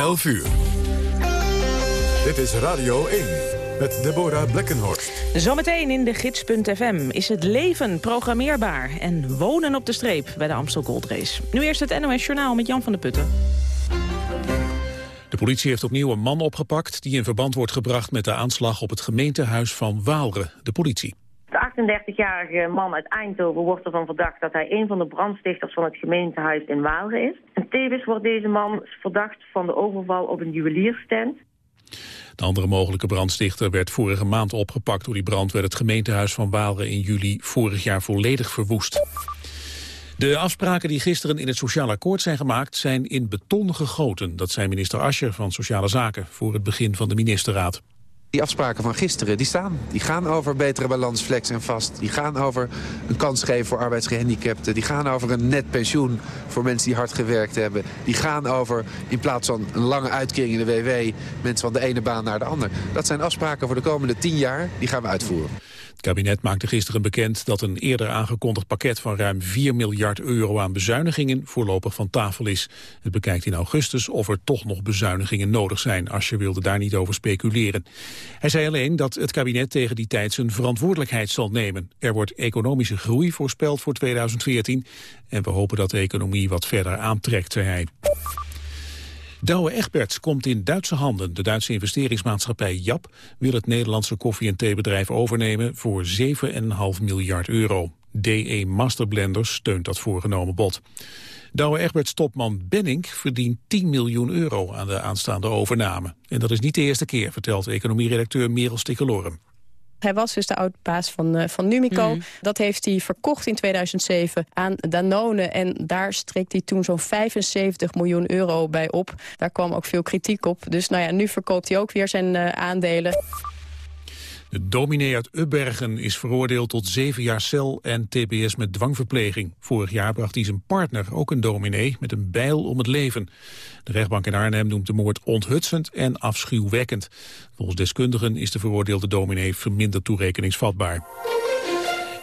11 uur. Dit is Radio 1 met Deborah Blekkenhorst. Zometeen in de gids.fm is het leven programmeerbaar... en wonen op de streep bij de Amstel Gold Race. Nu eerst het NOS Journaal met Jan van der Putten. De politie heeft opnieuw een man opgepakt... die in verband wordt gebracht met de aanslag op het gemeentehuis van Waalre. De politie. De 38-jarige man uit Eindhoven wordt ervan verdacht dat hij een van de brandstichters van het gemeentehuis in Waalre is. En tevens wordt deze man verdacht van de overval op een juwelierstent. De andere mogelijke brandstichter werd vorige maand opgepakt. Door die brand werd het gemeentehuis van Waalre in juli vorig jaar volledig verwoest. De afspraken die gisteren in het sociaal akkoord zijn gemaakt zijn in beton gegoten. Dat zei minister Ascher van Sociale Zaken voor het begin van de ministerraad. Die afspraken van gisteren, die staan. Die gaan over betere balans, flex en vast. Die gaan over een kans geven voor arbeidsgehandicapten. Die gaan over een net pensioen voor mensen die hard gewerkt hebben. Die gaan over, in plaats van een lange uitkering in de WW... mensen van de ene baan naar de ander. Dat zijn afspraken voor de komende tien jaar. Die gaan we uitvoeren. Het kabinet maakte gisteren bekend dat een eerder aangekondigd pakket van ruim 4 miljard euro aan bezuinigingen voorlopig van tafel is. Het bekijkt in augustus of er toch nog bezuinigingen nodig zijn. als je wilde daar niet over speculeren. Hij zei alleen dat het kabinet tegen die tijd zijn verantwoordelijkheid zal nemen. Er wordt economische groei voorspeld voor 2014 en we hopen dat de economie wat verder aantrekt, zei hij. Douwe Egberts komt in Duitse handen. De Duitse investeringsmaatschappij JAP wil het Nederlandse koffie- en theebedrijf overnemen voor 7,5 miljard euro. DE Masterblenders steunt dat voorgenomen bod. Douwe Egberts topman Benning verdient 10 miljoen euro aan de aanstaande overname. En dat is niet de eerste keer, vertelt economieredacteur Merel Stikkelorum. Hij was dus de oud-baas van, uh, van Numico. Mhm. Dat heeft hij verkocht in 2007 aan Danone. En daar streekt hij toen zo'n 75 miljoen euro bij op. Daar kwam ook veel kritiek op. Dus nou ja, nu verkoopt hij ook weer zijn uh, aandelen. De dominee uit Ubbergen is veroordeeld tot zeven jaar cel en tbs met dwangverpleging. Vorig jaar bracht hij zijn partner, ook een dominee, met een bijl om het leven. De rechtbank in Arnhem noemt de moord onthutsend en afschuwwekkend. Volgens deskundigen is de veroordeelde dominee verminderd toerekeningsvatbaar.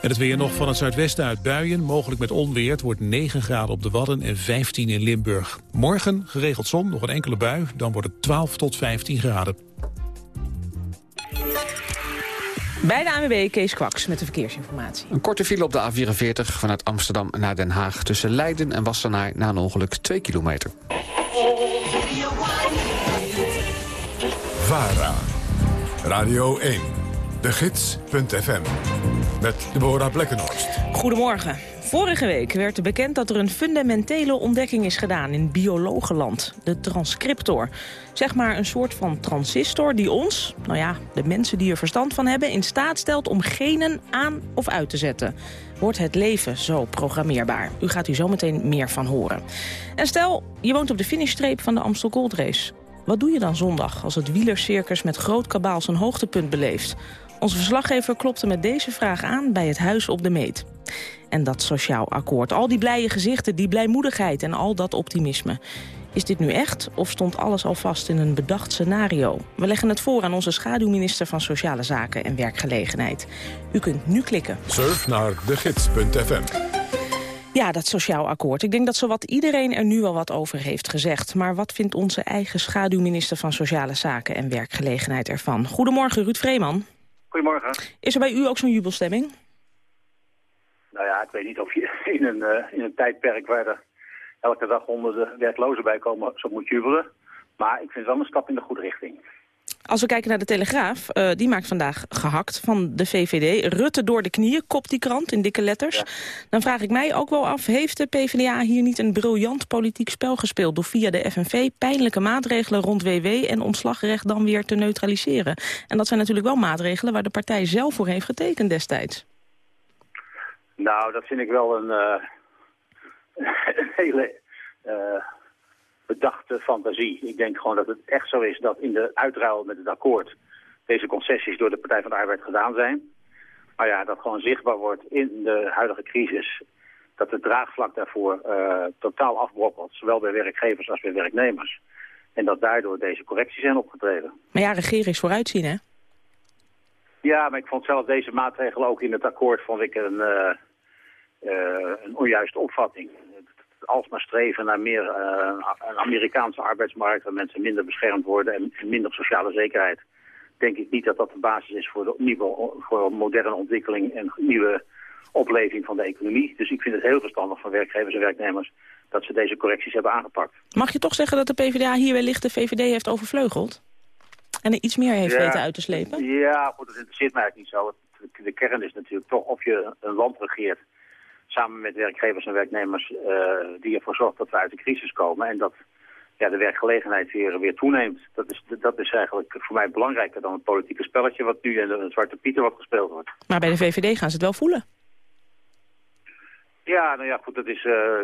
En het weer nog van het zuidwesten uit buien, mogelijk met onweer. Het wordt 9 graden op de Wadden en 15 in Limburg. Morgen geregeld zon, nog een enkele bui, dan wordt het 12 tot 15 graden. Bij de ANWB Kees Kwaks met de verkeersinformatie. Een korte file op de A44 vanuit Amsterdam naar Den Haag... tussen Leiden en Wassenaar na een ongeluk 2 kilometer. VARA, Radio 1, de gids.fm, met Deborah Blekkenhorst. Goedemorgen. Vorige week werd bekend dat er een fundamentele ontdekking is gedaan in biologenland, de transcriptor. Zeg maar een soort van transistor die ons, nou ja, de mensen die er verstand van hebben, in staat stelt om genen aan of uit te zetten. Wordt het leven zo programmeerbaar? U gaat u zometeen meer van horen. En stel, je woont op de finishstreep van de Amstel Gold Race. Wat doe je dan zondag als het wielercircus met groot kabaal zijn hoogtepunt beleeft? Onze verslaggever klopte met deze vraag aan bij het Huis op de Meet. En dat sociaal akkoord, al die blije gezichten, die blijmoedigheid en al dat optimisme. Is dit nu echt of stond alles al vast in een bedacht scenario? We leggen het voor aan onze schaduwminister van Sociale Zaken en Werkgelegenheid. U kunt nu klikken. Surf naar degids.fm. Ja, dat sociaal akkoord. Ik denk dat zowat iedereen er nu al wat over heeft gezegd. Maar wat vindt onze eigen schaduwminister van Sociale Zaken en Werkgelegenheid ervan? Goedemorgen, Ruud Vreeman. Goedemorgen. Is er bij u ook zo'n jubelstemming? Nou ja, ik weet niet of je in een, uh, in een tijdperk waar er elke dag honderden werklozen bij komen zo moet jubelen. Maar ik vind het wel een stap in de goede richting. Als we kijken naar de Telegraaf, uh, die maakt vandaag gehakt van de VVD. Rutte door de knieën, kopt die krant in dikke letters. Dan vraag ik mij ook wel af, heeft de PvdA hier niet een briljant politiek spel gespeeld... door via de FNV pijnlijke maatregelen rond WW en ontslagrecht dan weer te neutraliseren? En dat zijn natuurlijk wel maatregelen waar de partij zelf voor heeft getekend destijds. Nou, dat vind ik wel een, uh, een hele... Uh bedachte fantasie. Ik denk gewoon dat het echt zo is dat in de uitruil met het akkoord deze concessies door de Partij van de Arbeid gedaan zijn. Maar ja, dat gewoon zichtbaar wordt in de huidige crisis dat het draagvlak daarvoor uh, totaal afbrokkelt, zowel bij werkgevers als bij werknemers. En dat daardoor deze correcties zijn opgetreden. Maar ja, regeren is vooruitzien, hè? Ja, maar ik vond zelf deze maatregel ook in het akkoord vond ik een, uh, uh, een onjuiste opvatting alsmaar streven naar meer uh, een Amerikaanse arbeidsmarkt... waar mensen minder beschermd worden en, minder sociale zekerheid... denk ik niet dat dat de basis is voor, de nieuwe, voor moderne ontwikkeling en nieuwe opleving van de economie. Dus ik vind het heel verstandig van werkgevers en werknemers dat ze deze correcties hebben aangepakt. Mag je toch zeggen dat de PvdA hier wellicht de VVD heeft overvleugeld? En er iets meer heeft weten uit te slepen? Ja, goed, dat interesseert mij eigenlijk niet zo. De kern is natuurlijk toch of je een land regeert samen met werkgevers en werknemers uh, die ervoor zorgt dat we uit de crisis komen en dat ja, de werkgelegenheid weer, weer toeneemt. Dat is, dat is eigenlijk voor mij belangrijker dan het politieke spelletje wat nu in de Zwarte Pieter wat gespeeld wordt. Maar bij de VVD gaan ze het wel voelen. Ja, nou ja, goed, dat is uh,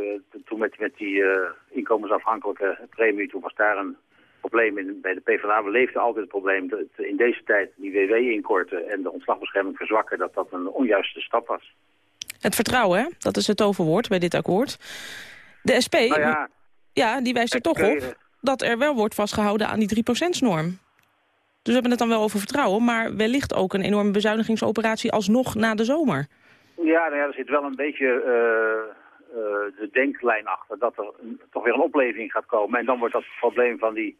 toen met, met die uh, inkomensafhankelijke premie, toen was daar een probleem in, bij de PvdA. We leefden altijd het probleem dat in deze tijd die WW inkorten en de ontslagbescherming verzwakken, dat dat een onjuiste stap was. Het vertrouwen, hè? dat is het overwoord bij dit akkoord. De SP, nou ja, ja, die wijst er toch op dat er wel wordt vastgehouden aan die 3%-norm. Dus we hebben het dan wel over vertrouwen, maar wellicht ook een enorme bezuinigingsoperatie alsnog na de zomer. Ja, nou ja er zit wel een beetje uh, uh, de denklijn achter dat er een, toch weer een opleving gaat komen. En dan wordt dat probleem van die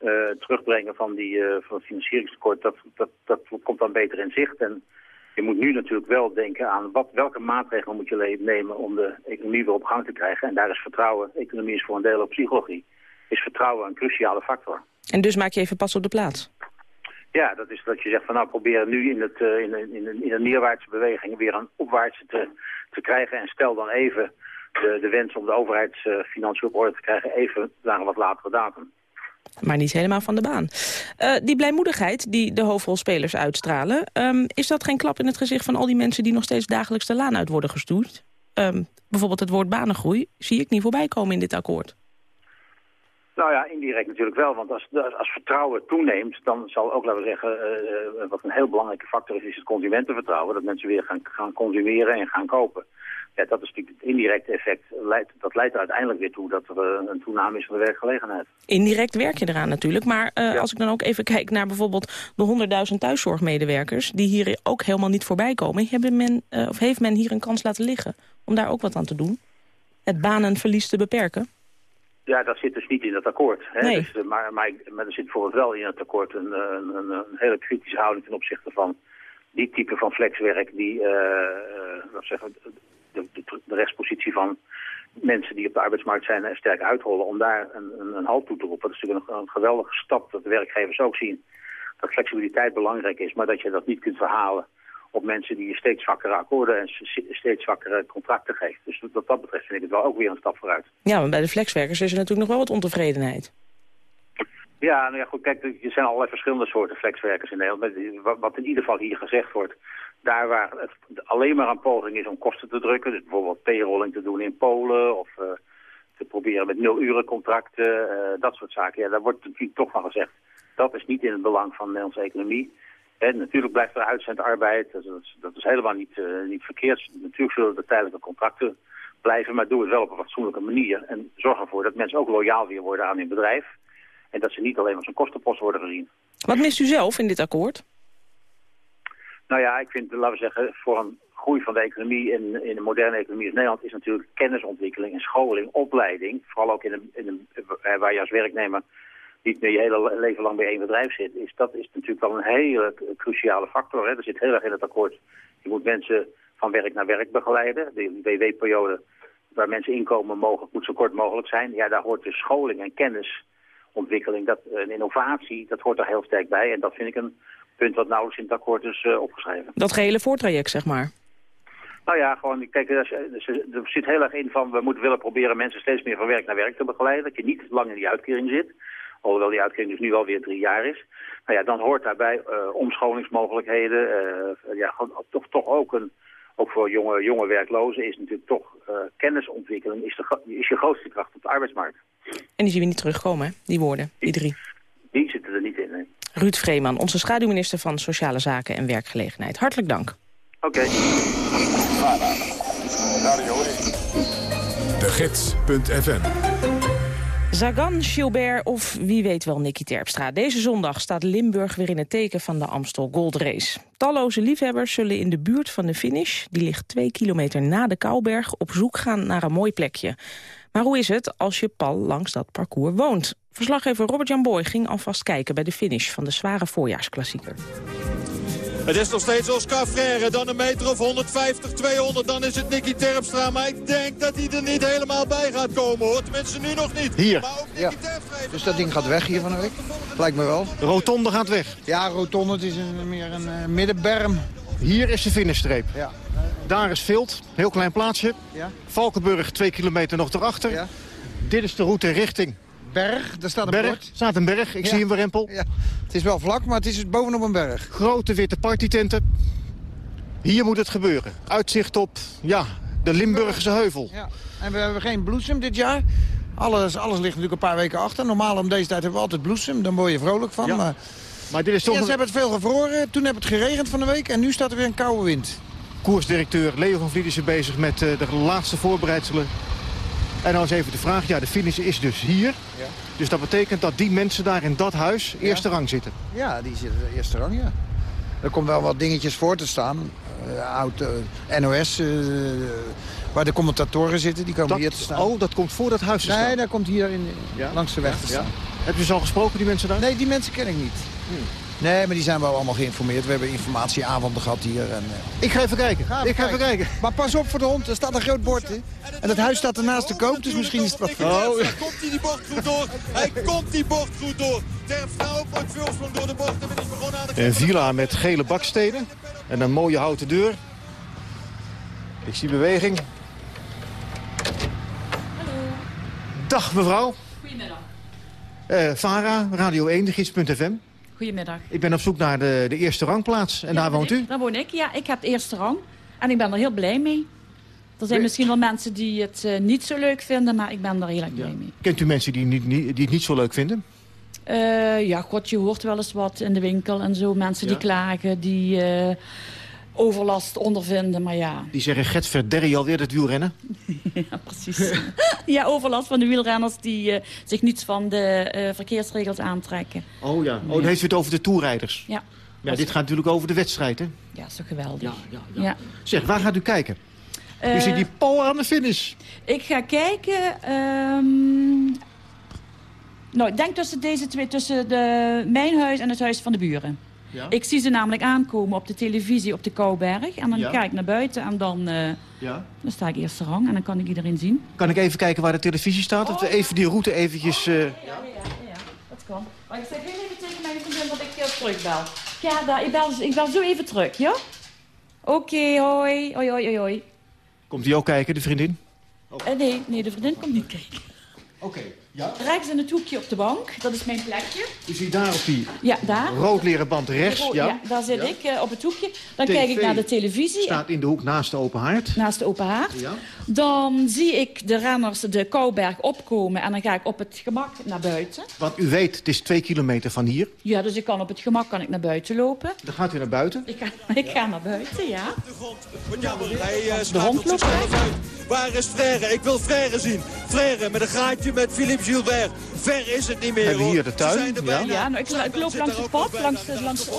uh, terugbrengen van, die, van het financieringstekort, dat, dat, dat komt dan beter in zicht. En je moet nu natuurlijk wel denken aan wat, welke maatregelen moet je nemen om de economie weer op gang te krijgen. En daar is vertrouwen, economie is voor een deel ook psychologie, is vertrouwen een cruciale factor. En dus maak je even pas op de plaats? Ja, dat is dat je zegt van nou proberen nu in, het, uh, in, in, in, een neerwaartse beweging weer een opwaartse te, te krijgen. En stel dan even de, de wens om de overheidsfinanciën op orde te krijgen even naar een wat latere datum. Maar niet helemaal van de baan. Uh, die blijmoedigheid die de hoofdrolspelers uitstralen... Um, is dat geen klap in het gezicht van al die mensen... die nog steeds dagelijks de laan uit worden gestuurd? Um, bijvoorbeeld het woord banengroei zie ik niet voorbij komen in dit akkoord. Nou ja, indirect natuurlijk wel. Want als, als vertrouwen toeneemt, dan zal ook, laten we zeggen, uh, wat een heel belangrijke factor is, is het consumentenvertrouwen. Dat mensen weer gaan, gaan consumeren en gaan kopen. Ja, dat is natuurlijk het indirecte effect. Leidt, dat leidt er uiteindelijk weer toe dat er een toename is van de werkgelegenheid. Indirect werk je eraan natuurlijk. Maar uh, als ik dan ook even kijk naar bijvoorbeeld de 100.000 thuiszorgmedewerkers... die hier ook helemaal niet voorbij komen... Hebben men, uh, of heeft men hier een kans laten liggen om daar ook wat aan te doen? Het banenverlies te beperken? Ja, dat zit dus niet in het akkoord. Hè? Nee. Dus, maar, maar, maar, er zit bijvoorbeeld wel in het akkoord een, een, een, een hele kritische houding ten opzichte van die type van flexwerk die uh, zeggen, de, rechtspositie van mensen die op de arbeidsmarkt zijn er sterk uitrollen om daar een, een, een halt toe te roepen. Dat is natuurlijk een, een, geweldige stap dat de werkgevers ook zien dat flexibiliteit belangrijk is, maar dat je dat niet kunt verhalen op mensen die je steeds zwakkere akkoorden en steeds zwakkere contracten geeft. Dus wat dat betreft vind ik het wel ook weer een stap vooruit. Ja, maar bij de flexwerkers is er natuurlijk nog wel wat ontevredenheid. Ja, nou ja, goed, kijk, er zijn allerlei verschillende soorten flexwerkers in Nederland. Wat in ieder geval hier gezegd wordt, daar waar het alleen maar een poging is om kosten te drukken, dus bijvoorbeeld payrolling te doen in Polen of uh, te proberen met nul uren contracten, uh, dat soort zaken. Ja, daar wordt natuurlijk toch van gezegd, dat is niet in het belang van de Nederlandse economie. En natuurlijk blijft er uitzendarbeid, dat is, dat is helemaal niet, uh, niet verkeerd. Natuurlijk zullen er tijdelijke contracten blijven, maar doe het wel op een fatsoenlijke manier. En zorg ervoor dat mensen ook loyaal weer worden aan hun bedrijf. En dat ze niet alleen als een kostenpost worden gezien. Wat mist u zelf in dit akkoord? Nou ja, ik vind, laten we zeggen, voor een groei van de economie in, in de moderne economie als Nederland is natuurlijk kennisontwikkeling en scholing, opleiding. Vooral ook in een, in een, waar je als werknemer niet meer je hele leven lang bij één bedrijf zit. Is, dat is natuurlijk wel een hele cruciale factor. Hè. Er zit heel erg in het akkoord. Je moet mensen van werk naar werk begeleiden. De WW-periode waar mensen inkomen mogen, moet zo kort mogelijk zijn. Ja, daar hoort dus scholing en kennisontwikkeling, dat, een innovatie, dat hoort er heel sterk bij. En dat vind ik een punt wat nauwelijks in het akkoord is uh, opgeschreven. Dat gehele voortraject, zeg maar. Nou ja, gewoon, kijk, er, zit heel erg in van, we moeten willen proberen mensen steeds meer van werk naar werk te begeleiden. Dat je niet lang in die uitkering zit. Alhoewel die uitkering dus nu alweer drie jaar is. Nou ja, dan hoort daarbij uh, omscholingsmogelijkheden. Uh, ja, toch, toch ook een, ook voor jonge, jonge werklozen is natuurlijk toch uh, kennisontwikkeling is, de, is je grootste kracht op de arbeidsmarkt. En die zien we niet terugkomen, hè? die woorden, die drie. Die zitten er niet in, nee. Ruud Vreeman, onze schaduwminister van Sociale Zaken en Werkgelegenheid. Hartelijk dank. Oké. Okay. De Gids.fm Zagan, Gilbert of wie weet wel Nicky Terpstra. Deze zondag staat Limburg weer in het teken van de Amstel Gold Race. Talloze liefhebbers zullen in de buurt van de finish... die ligt twee kilometer na de Kouberg... op zoek gaan naar een mooi plekje. Maar hoe is het als je pal langs dat parcours woont? Verslaggever Robert-Jan Boy ging alvast kijken bij de finish van de zware voorjaarsklassieker. Het is nog steeds Oscar Freire. Dan een meter of 150, 200. Dan is het Nicky Terpstra. Maar ik denk dat hij er niet helemaal bij gaat komen hoor. Tenminste nu nog niet. Hier. Maar ook Nicky Ja. Terpstra Dus dat ding gaat weg hier van de week. Lijkt me wel. De rotonde gaat weg. Ja, rotonde, het is een, meer een eh, middenberm. Hier is de finishstreep. Ja. Daar is Vilt, heel klein plaatsje. Ja. Valkenburg, twee kilometer nog erachter. Ja. Dit is de route richting Berg, daar staat een berg. bord. staat een berg, ik zie hem rempel. Ja. Het is wel vlak, maar het is bovenop een berg. Grote witte partytenten. Hier moet het gebeuren. Uitzicht op, ja, de Limburgse heuvel. Ja. En we hebben geen bloesem dit jaar. Alles, alles ligt natuurlijk een paar weken achter. Normaal om deze tijd hebben we altijd bloesem. Dan word je vrolijk van. Maar Maar dit is toch ja, ze hebben het veel gevroren. Toen heb het geregend van de week. En nu staat er weer een koude wind. koersdirecteur Leo van Vliet is bezig met eh, de laatste voorbereidselen. En dan is even de vraag, ja, de finish is dus hier. Ja. Dus dat betekent dat die mensen daar in dat huis eerste rang zitten. Ja, die zitten eerste rang, ja. Er komt wel wat dingetjes voor te staan. Eh, oud eh, NOS, eh, waar de commentatoren zitten, die komen hier te Dat, staan. oh, dat komt voor dat huis te nee, staan. daar komt hier in, Ja? langs de weg te staan. Heb je ze al gesproken, die mensen daar? Nee, die mensen ken ik niet. Nee, maar die zijn wel allemaal geïnformeerd. We hebben informatieavonden gehad hier. En, eh, Ik ga even kijken. Ga ik ga even kijken. Maar pas op voor de hond, er staat een groot bord. Hè? En het huis staat ernaast te koop, dus misschien is het wat... Nicky Terpstra, komt hij die bocht goed door? Hij komt die bocht goed door. Terpstra ook ooit voorsprong door de bocht. En is begonnen aan de Een villa met gele bakstenen. En een mooie houten deur. Ik zie beweging. Dag mevrouw. Goedemiddag. Eh Vara, Radio 1, de gids.fm. Goedemiddag. Ik ben op zoek naar de, de eerste rangplaats. En daar woont u? Daar woon ik, ja. Ik heb de eerste rang. En ik ben er heel blij mee. Er zijn misschien wel mensen die het eh, niet zo leuk vinden, maar ik ben er heel erg blij mee. Kent u mensen die, niet, niet- die het niet zo leuk vinden? Eh, ja, god, je hoort wel eens wat in de winkel en zo. Mensen die klagen, die eh, overlast ondervinden, maar ja. Die zeggen, Gert Verderri alweer het wielrennen. ja, precies. ja, overlast van de wielrenners die eh, zich niets van de eh, verkeersregels aantrekken. Oh ja. Oh, dan heeft u het over de toerrijders. Ja, Ja, dit gaat natuurlijk over de wedstrijd, hè? ja is toch geweldig. ja, ja. Ja. Zeg, waar gaat u kijken? u Eh, ziet die Paul aan de finish. Ik ga kijken. ehm, nou, ik denk tussen deze twee, tussen de, mijn huis en het huis van de buren. Ja? Ik zie ze namelijk aankomen op de televisie op de Kouberg. En dan Ja. ga ik naar buiten en dan, eh, Ja. dan sta ik eerste rang. En dan kan ik iedereen zien. Kan ik even kijken waar de televisie staat? Dat we even die route eventjes... eh, Ja, ja, ja, dat kan. Maar ik zeg heel even tegen mijn vriendin dat ik uh, terugbel. Ja, daar, ik, bel, ik bel zo even terug, ja? Oké, hoi. Hoi, hoi, hoi, hoi. Komt die ook kijken, de vriendin? Eh, nee, nee, de vriendin komt niet kijken. Oké, ja. Rechts in het hoekje op de bank, dat is mijn plekje. U ziet daar op die Ja, daar. rood leren band rechts, Oh, ja. daar zit Ja. ik eh, op het hoekje. Dan TV kijk ik naar de televisie. Staat in de hoek naast de open haard. Naast de open haard. Ja. Dan zie ik de renners de Kouberg opkomen. En dan ga ik op het gemak naar buiten. Want u weet, het is twee kilometer van hier. Ja, dus ik kan op het gemak kan ik naar buiten lopen. Dan gaat u naar buiten. Ik ga, ik ga naar buiten, ja. Hij eh, De hond loopt zichzelf weg. uit. Waar is Frère? Ik wil Frère zien. Frère met een gaatje met Philippe Gilbert. Ver is het niet meer We hebben hier de Ze tuin, zijn ja. Ja, nou, ik, ik loop langs het pad, langs, de- langs de.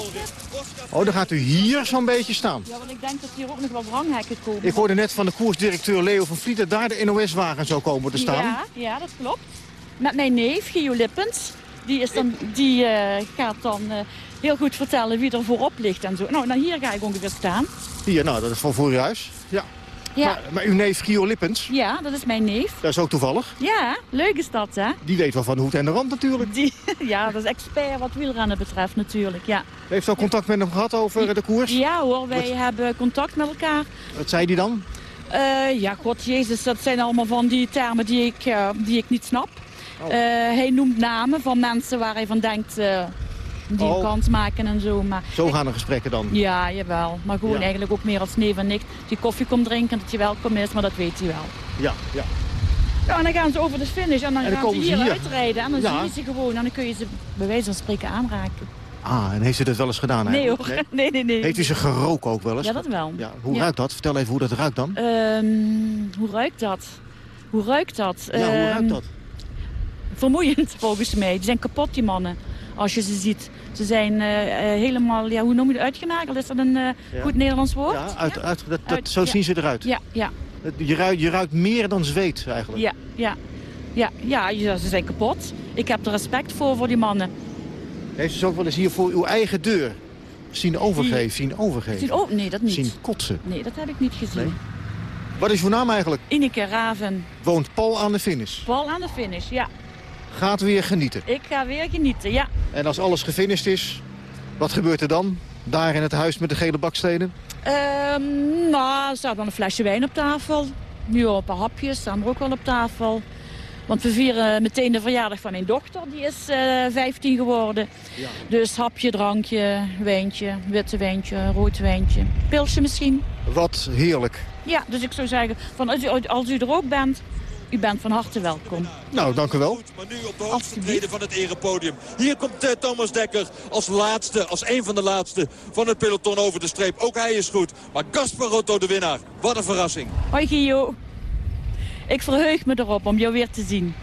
Oh, dan gaat u hier zo'n beetje staan. Ja, want ik denk dat hier ook nog wel dranghekken komen. Ik hoorde net van de koersdirecteur Leo van Vliet... dat daar de NOS-wagen zou komen te staan. Ja, ja, dat klopt. Met mijn neef, Gio Lippens. Die, is dan, die eh, gaat dan eh, heel goed vertellen wie er voorop ligt en zo. Nou, dan hier ga ik ongeveer staan. Hier, nou, dat is van voor uw huis. Ja. Ja, Maar, maar uw neef Gio Lippens, ja dat is mijn neef. dat is ook toevallig. Ja, leuk is dat, hè? Die weet wel van de hoed en de rand natuurlijk. Die, ja, dat is expert wat wielrennen betreft natuurlijk, ja. Heeft u al contact met hem gehad over de koers? Ja hoor, wij hebben contact met elkaar. Wat zei hij dan? Eh, ja, god jezus, dat zijn allemaal van die termen die ik, eh, die ik niet snap. Oh. Eh, hij noemt namen van mensen waar hij van denkt die Oh. kans maken en zo. Maar Zo gaan de gesprekken dan. Ja, jawel. Maar gewoon Ja. eigenlijk ook meer als neef en nicht. Die koffie komt drinken, dat je welkom is, maar dat weet hij wel. Ja, ja. Ja, en dan gaan ze over de finish en dan, En dan gaan ze ze hier, hier. uitrijden. En dan Ja. zie je ze gewoon en dan kun je ze bij wijze van spreken aanraken. Ah, en heeft u dat wel eens gedaan Nee eigenlijk? hoor, nee, nee, nee. Heeft u ze geroken ook wel eens? Ja, dat wel. Ja, hoe Ja. ruikt dat? Vertel even hoe dat ruikt dan. Ehm, hoe ruikt dat? Hoe ruikt dat? ja, hoe Ehm, ruikt dat? Vermoeiend volgens mij. Die zijn kapot die mannen, als je ze ziet. Ze zijn eh, eh, helemaal, ja, hoe noem je het, uitgenageld? Is dat een eh, Ja. goed Nederlands woord? Ja, uit, uit, dat, dat, Uit- zo zien ze eruit. Ja, ja. Je ruikt, je ruikt meer dan zweet eigenlijk. Ja, ja. Ja, ja, ja, ze zijn kapot. Ik heb er respect voor, voor die mannen. Heeft u ze ook wel eens hier voor uw eigen deur zien overgeven? Zien overgeven? Zien, oh, nee, dat niet. Zien kotsen? Nee, dat heb ik niet gezien. Nee. Wat is uw naam eigenlijk? Ineke Raven. Woont Paul aan de finish? Paul aan de finish, ja. Gaat weer genieten? Ik ga weer genieten, ja. En als alles gefinished is, wat gebeurt er dan? Daar in het huis met de gele bakstenen? Um, nou, er staat dan een flesje wijn op tafel. Nu een paar hapjes staan er ook wel op tafel. Want we vieren meteen de verjaardag van mijn dochter. Die is uh, eh, 15 geworden. Ja. Dus hapje, drankje, wijntje, witte wijntje, rood wijntje. Pilsje misschien. Wat heerlijk. Ja, dus ik zou zeggen, van als, u, als u er ook bent, u bent van harte welkom. Nou, dank u wel. Maar nu op de hoogste treden van het erepodium. Hier komt uh, Thomas Dekker als laatste, als een van de laatste van het peloton over de streep. Ook hij is goed. Maar Gasparotto de winnaar. Wat een verrassing. Hoi Gio. Ik verheug me erop om jou weer te zien.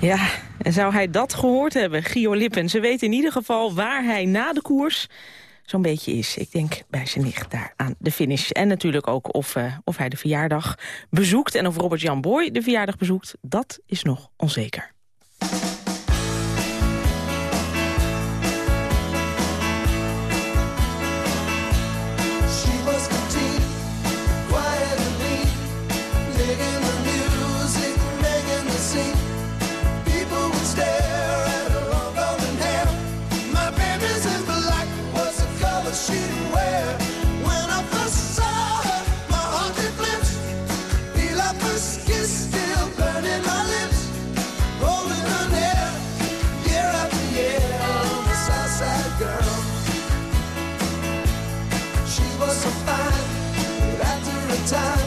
Ja, en zou hij dat gehoord hebben, Gio Lippen? Ze weet in ieder geval waar hij na de koers zo'n beetje is. Ik denk bij zijn nicht daar aan de finish. En natuurlijk ook of, uh, of hij de verjaardag bezoekt. En of Robert-Jan Boy de verjaardag bezoekt, dat is nog onzeker. time.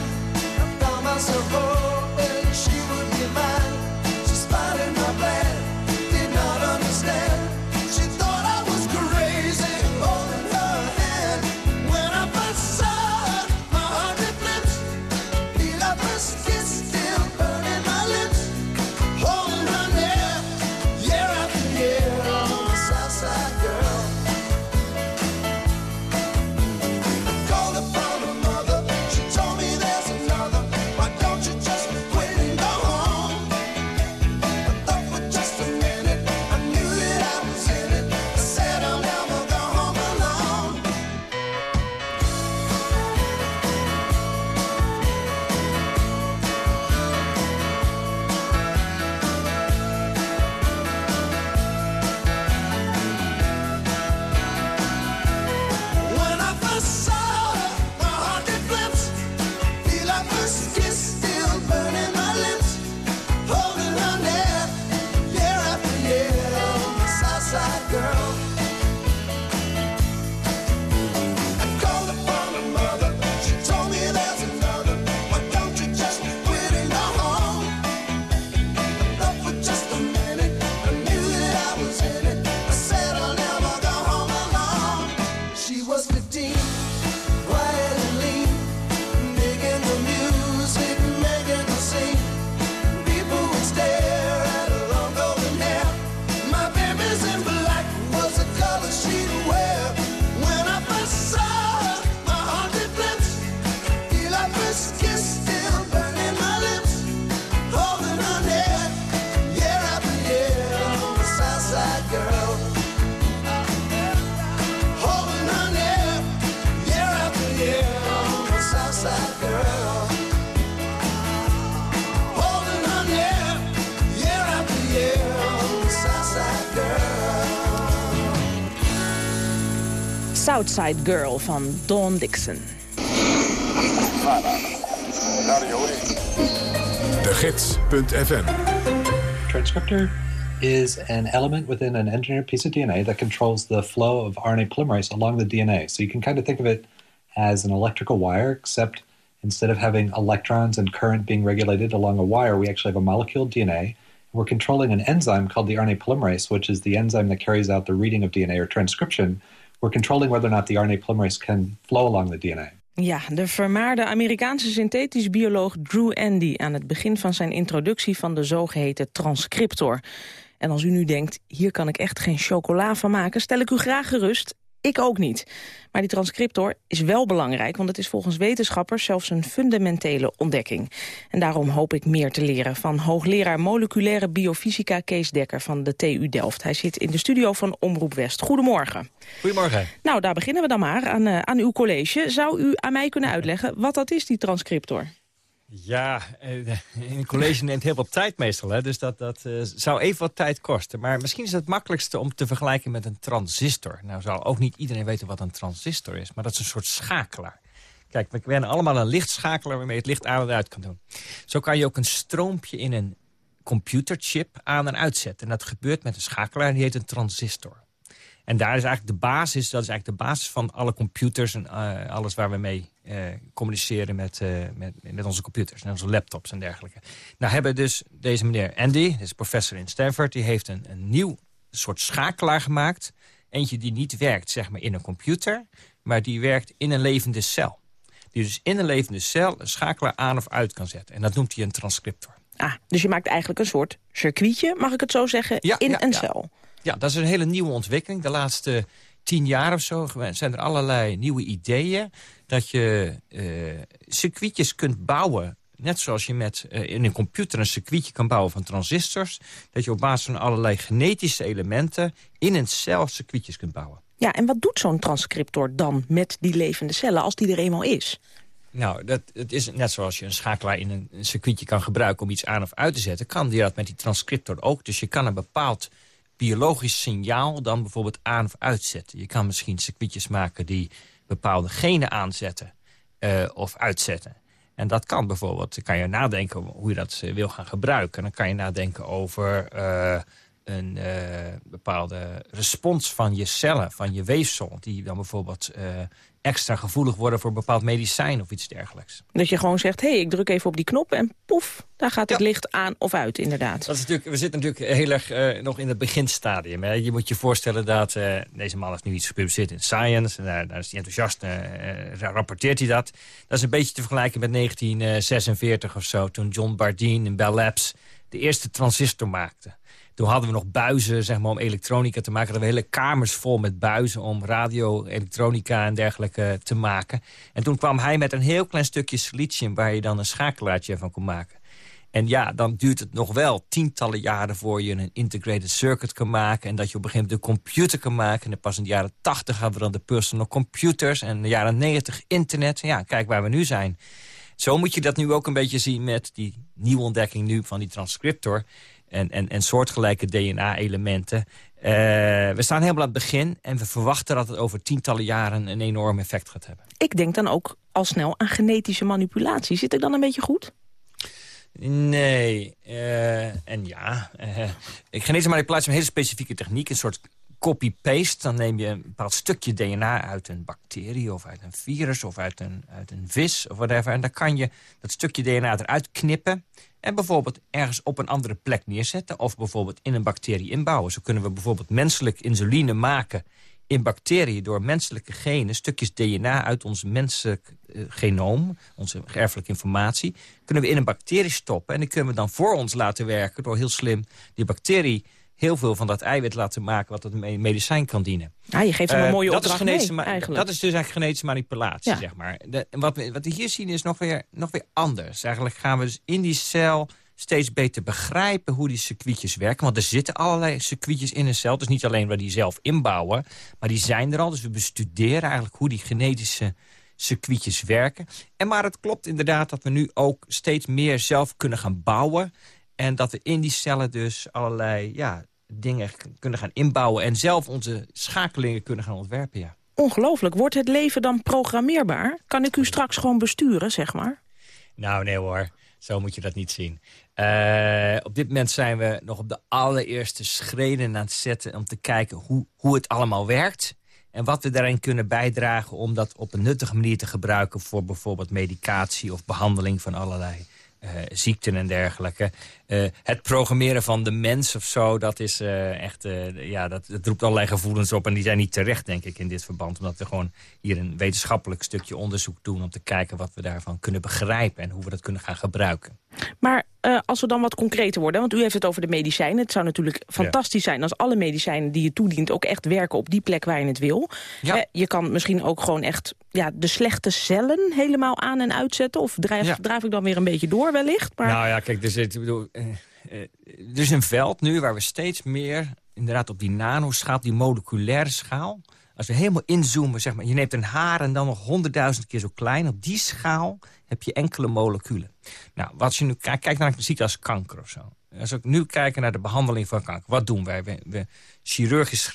Southside Girl van Dawn Dixon. De Gids.fm Transcriptor is an element within an engineered piece of DNA that controls the flow of RNA polymerase along the DNA. So you can kind of think of it as an electrical wire, except instead of having electrons and current being regulated along a wire, we actually have a molecule DNA. We're controlling an enzyme called the RNA polymerase, which is the enzyme that carries out the reading of DNA or transcription we're controlling whether or not the RNA polymerase can flow along the DNA. Ja, de vermaarde Amerikaanse synthetisch bioloog Drew Andy... aan het begin van zijn introductie van de zogeheten transcriptor. En als u nu denkt, hier kan ik echt geen chocola van maken... stel ik u graag gerust, Ik ook niet. Maar die transcriptor is wel belangrijk, want het is volgens wetenschappers zelfs een fundamentele ontdekking. En daarom hoop ik meer te leren van hoogleraar moleculaire biofysica Kees Dekker van de TU Delft. Hij zit in de studio van Omroep West. Goedemorgen. Goedemorgen. Nou, daar beginnen we dan maar aan, uh, aan uw college. Zou u aan mij kunnen uitleggen wat dat is, die transcriptor? Ja, eh, een college neemt heel veel tijd meestal. Hè? Dus dat, dat uh, zou even wat tijd kosten. Maar misschien is het het makkelijkste om te vergelijken met een transistor. Nou zal ook niet iedereen weten wat een transistor is. Maar dat is een soort schakelaar. Kijk, we kennen allemaal een lichtschakelaar waarmee het licht aan en uit kan doen. Zo kan je ook een stroompje in een computerchip aan en uitzetten. En dat gebeurt met een schakelaar die heet een transistor. En daar is eigenlijk de basis, dat is eigenlijk de basis van alle computers en uh, alles waar we mee uh, communiceren met, uh, met, met onze computers en onze laptops en dergelijke. Nou hebben dus deze meneer Andy, dit is professor in Stanford, die heeft een, een nieuw soort schakelaar gemaakt. Eentje die niet werkt zeg maar in een computer, maar die werkt in een levende cel. Die dus in een levende cel een schakelaar aan of uit kan zetten. En dat noemt hij een transcriptor. Ah, dus je maakt eigenlijk een soort circuitje, mag ik het zo zeggen, ja, in ja, een ja. cel. Ja, dat is een hele nieuwe ontwikkeling. De laatste tien jaar of zo zijn er allerlei nieuwe ideeën... dat je uh, circuitjes kunt bouwen. Net zoals je met, uh, in een computer een circuitje kan bouwen van transistors. Dat je op basis van allerlei genetische elementen... in een cel circuitjes kunt bouwen. Ja, en wat doet zo'n transcriptor dan met die levende cellen... als die er eenmaal is? Nou, dat, het is net zoals je een schakelaar in een, een circuitje kan gebruiken... om iets aan of uit te zetten, kan die dat met die transcriptor ook. Dus je kan een bepaald biologisch signaal dan bijvoorbeeld aan of uitzetten. Je kan misschien circuitjes maken die bepaalde genen aanzetten uh, of uitzetten. En dat kan bijvoorbeeld, dan kan je nadenken hoe je dat uh, wil gaan gebruiken. Dan kan je nadenken over uh, een bepaalde respons van je cellen, van je weefsel... die dan bijvoorbeeld extra gevoelig worden voor een bepaald medicijn of iets dergelijks. Dat je gewoon zegt, hé, hey, ik druk even op die knop en poef, daar gaat het ja. licht aan of uit, inderdaad. Dat is natuurlijk, we zitten natuurlijk heel erg uh, nog in het beginstadium. Hè. Je moet je voorstellen dat uh, deze man heeft nu iets gepubliceerd in Science. En daar, daar is hij enthousiast, uh, rapporteert hij dat. Dat is een beetje te vergelijken met 1946 of zo, toen John Bardeen in Bell Labs de eerste transistor maakte. Toen hadden we nog buizen zeg maar, om elektronica te maken. Hadden we hele kamers vol met buizen om radio, elektronica en dergelijke te maken. En toen kwam hij met een heel klein stukje silicium... waar je dan een schakelaartje van kon maken. En ja, dan duurt het nog wel tientallen jaren voor je een integrated circuit kan maken. En dat je op een gegeven moment een computer kan maken. En pas in de jaren 80 hadden we dan de personal computers. En in de jaren 90 internet. Ja, kijk waar we nu zijn. Zo moet je dat nu ook een beetje zien met die nieuwe ontdekking nu van die transcriptor en, en, en soortgelijke DNA-elementen. Uh, we staan helemaal aan het begin en we verwachten dat het over tientallen jaren een enorm effect gaat hebben. Ik denk dan ook al snel aan genetische manipulatie. Zit ik dan een beetje goed? Nee, uh, en ja. Uh, genetische manipulatie is een hele specifieke techniek, een soort copy-paste. Dan neem je een bepaald stukje DNA uit een bacterie of uit een virus of uit een, uit een vis of whatever. En dan kan je dat stukje DNA eruit knippen en bijvoorbeeld ergens op een andere plek neerzetten... of bijvoorbeeld in een bacterie inbouwen. Zo kunnen we bijvoorbeeld menselijk insuline maken in bacteriën... door menselijke genen, stukjes DNA uit ons menselijk uh, genoom... onze erfelijke informatie, kunnen we in een bacterie stoppen... en die kunnen we dan voor ons laten werken door heel slim die bacterie heel veel van dat eiwit laten maken... wat het medicijn kan dienen. Ah, je geeft hem een mooie uh, opdracht dat is mee, eigenlijk. Dat is dus eigenlijk genetische manipulatie, Ja. zeg maar. De, wat, we, wat we hier zien is nog weer, nog weer anders. Eigenlijk gaan we dus in die cel steeds beter begrijpen hoe die circuitjes werken. Want er zitten allerlei circuitjes in een cel. Dus niet alleen waar die zelf inbouwen, maar die zijn er al. Dus we bestuderen eigenlijk hoe die genetische circuitjes werken. En maar het klopt inderdaad dat we nu ook steeds meer zelf kunnen gaan bouwen... En dat we in die cellen dus allerlei ja, dingen kunnen gaan inbouwen... en zelf onze schakelingen kunnen gaan ontwerpen, ja. Ongelooflijk. Wordt het leven dan programmeerbaar? Kan ik u straks gewoon besturen, zeg maar? Nou, nee hoor. Zo moet je dat niet zien. Uh, op dit moment zijn we nog op de allereerste schreden aan het zetten... om te kijken hoe, hoe het allemaal werkt... En wat we daarin kunnen bijdragen om dat op een nuttige manier te gebruiken... voor bijvoorbeeld medicatie of behandeling van allerlei uh, ziekten en dergelijke. Uh, het programmeren van de mens of zo, dat is uh, echt, ja, dat, dat roept allerlei gevoelens op. En die zijn niet terecht, denk ik, in dit verband. Omdat we gewoon hier een wetenschappelijk stukje onderzoek doen... om te kijken wat we daarvan kunnen begrijpen en hoe we dat kunnen gaan gebruiken. Maar uh, als we dan wat concreter worden? Want u heeft het over de medicijnen. Het zou natuurlijk fantastisch zijn als alle medicijnen die je toedient... ook echt werken op die plek waar je het wil. Ja. Uh, je kan misschien ook gewoon echt ja, de slechte cellen helemaal aan en uitzetten. Of drijf, ja. drijf ik dan weer een beetje door wellicht? Maar... Nou ja, kijk, er, ik bedoel, uh, er is een veld nu waar we steeds meer... inderdaad op die nanoschaal, die moleculaire schaal... Als we helemaal inzoomen, zeg maar, je neemt een haar en dan nog honderdduizend keer zo klein. Op die schaal heb je enkele moleculen. Nou, als je nu kijkt, kijk naar een ziekte als kanker of zo. Als we nu kijken naar de behandeling van kanker, wat doen wij? We, chirurgisch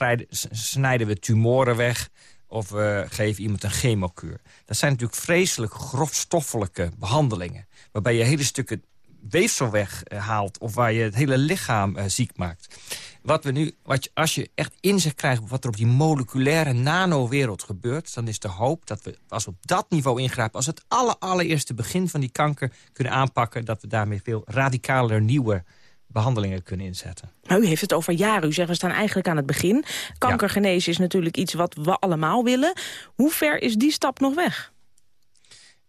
snijden, we tumoren weg of we geven iemand een chemokuur. Dat zijn natuurlijk vreselijk grofstoffelijke behandelingen. Waarbij je hele stukken weefsel weghaalt of waar je het hele lichaam uh, ziek maakt. Wat we nu, wat je, als je echt inzicht krijgt wat er op die moleculaire nanowereld gebeurt... dan is de hoop dat we, als we op dat niveau ingrijpen... als het aller, allereerste begin van die kanker kunnen aanpakken... dat we daarmee veel radicaler nieuwe behandelingen kunnen inzetten. Nou, u heeft het over jaren. U zegt, we staan eigenlijk aan het begin. Kankergenezen is natuurlijk iets wat we allemaal willen. Hoe ver is die stap nog weg?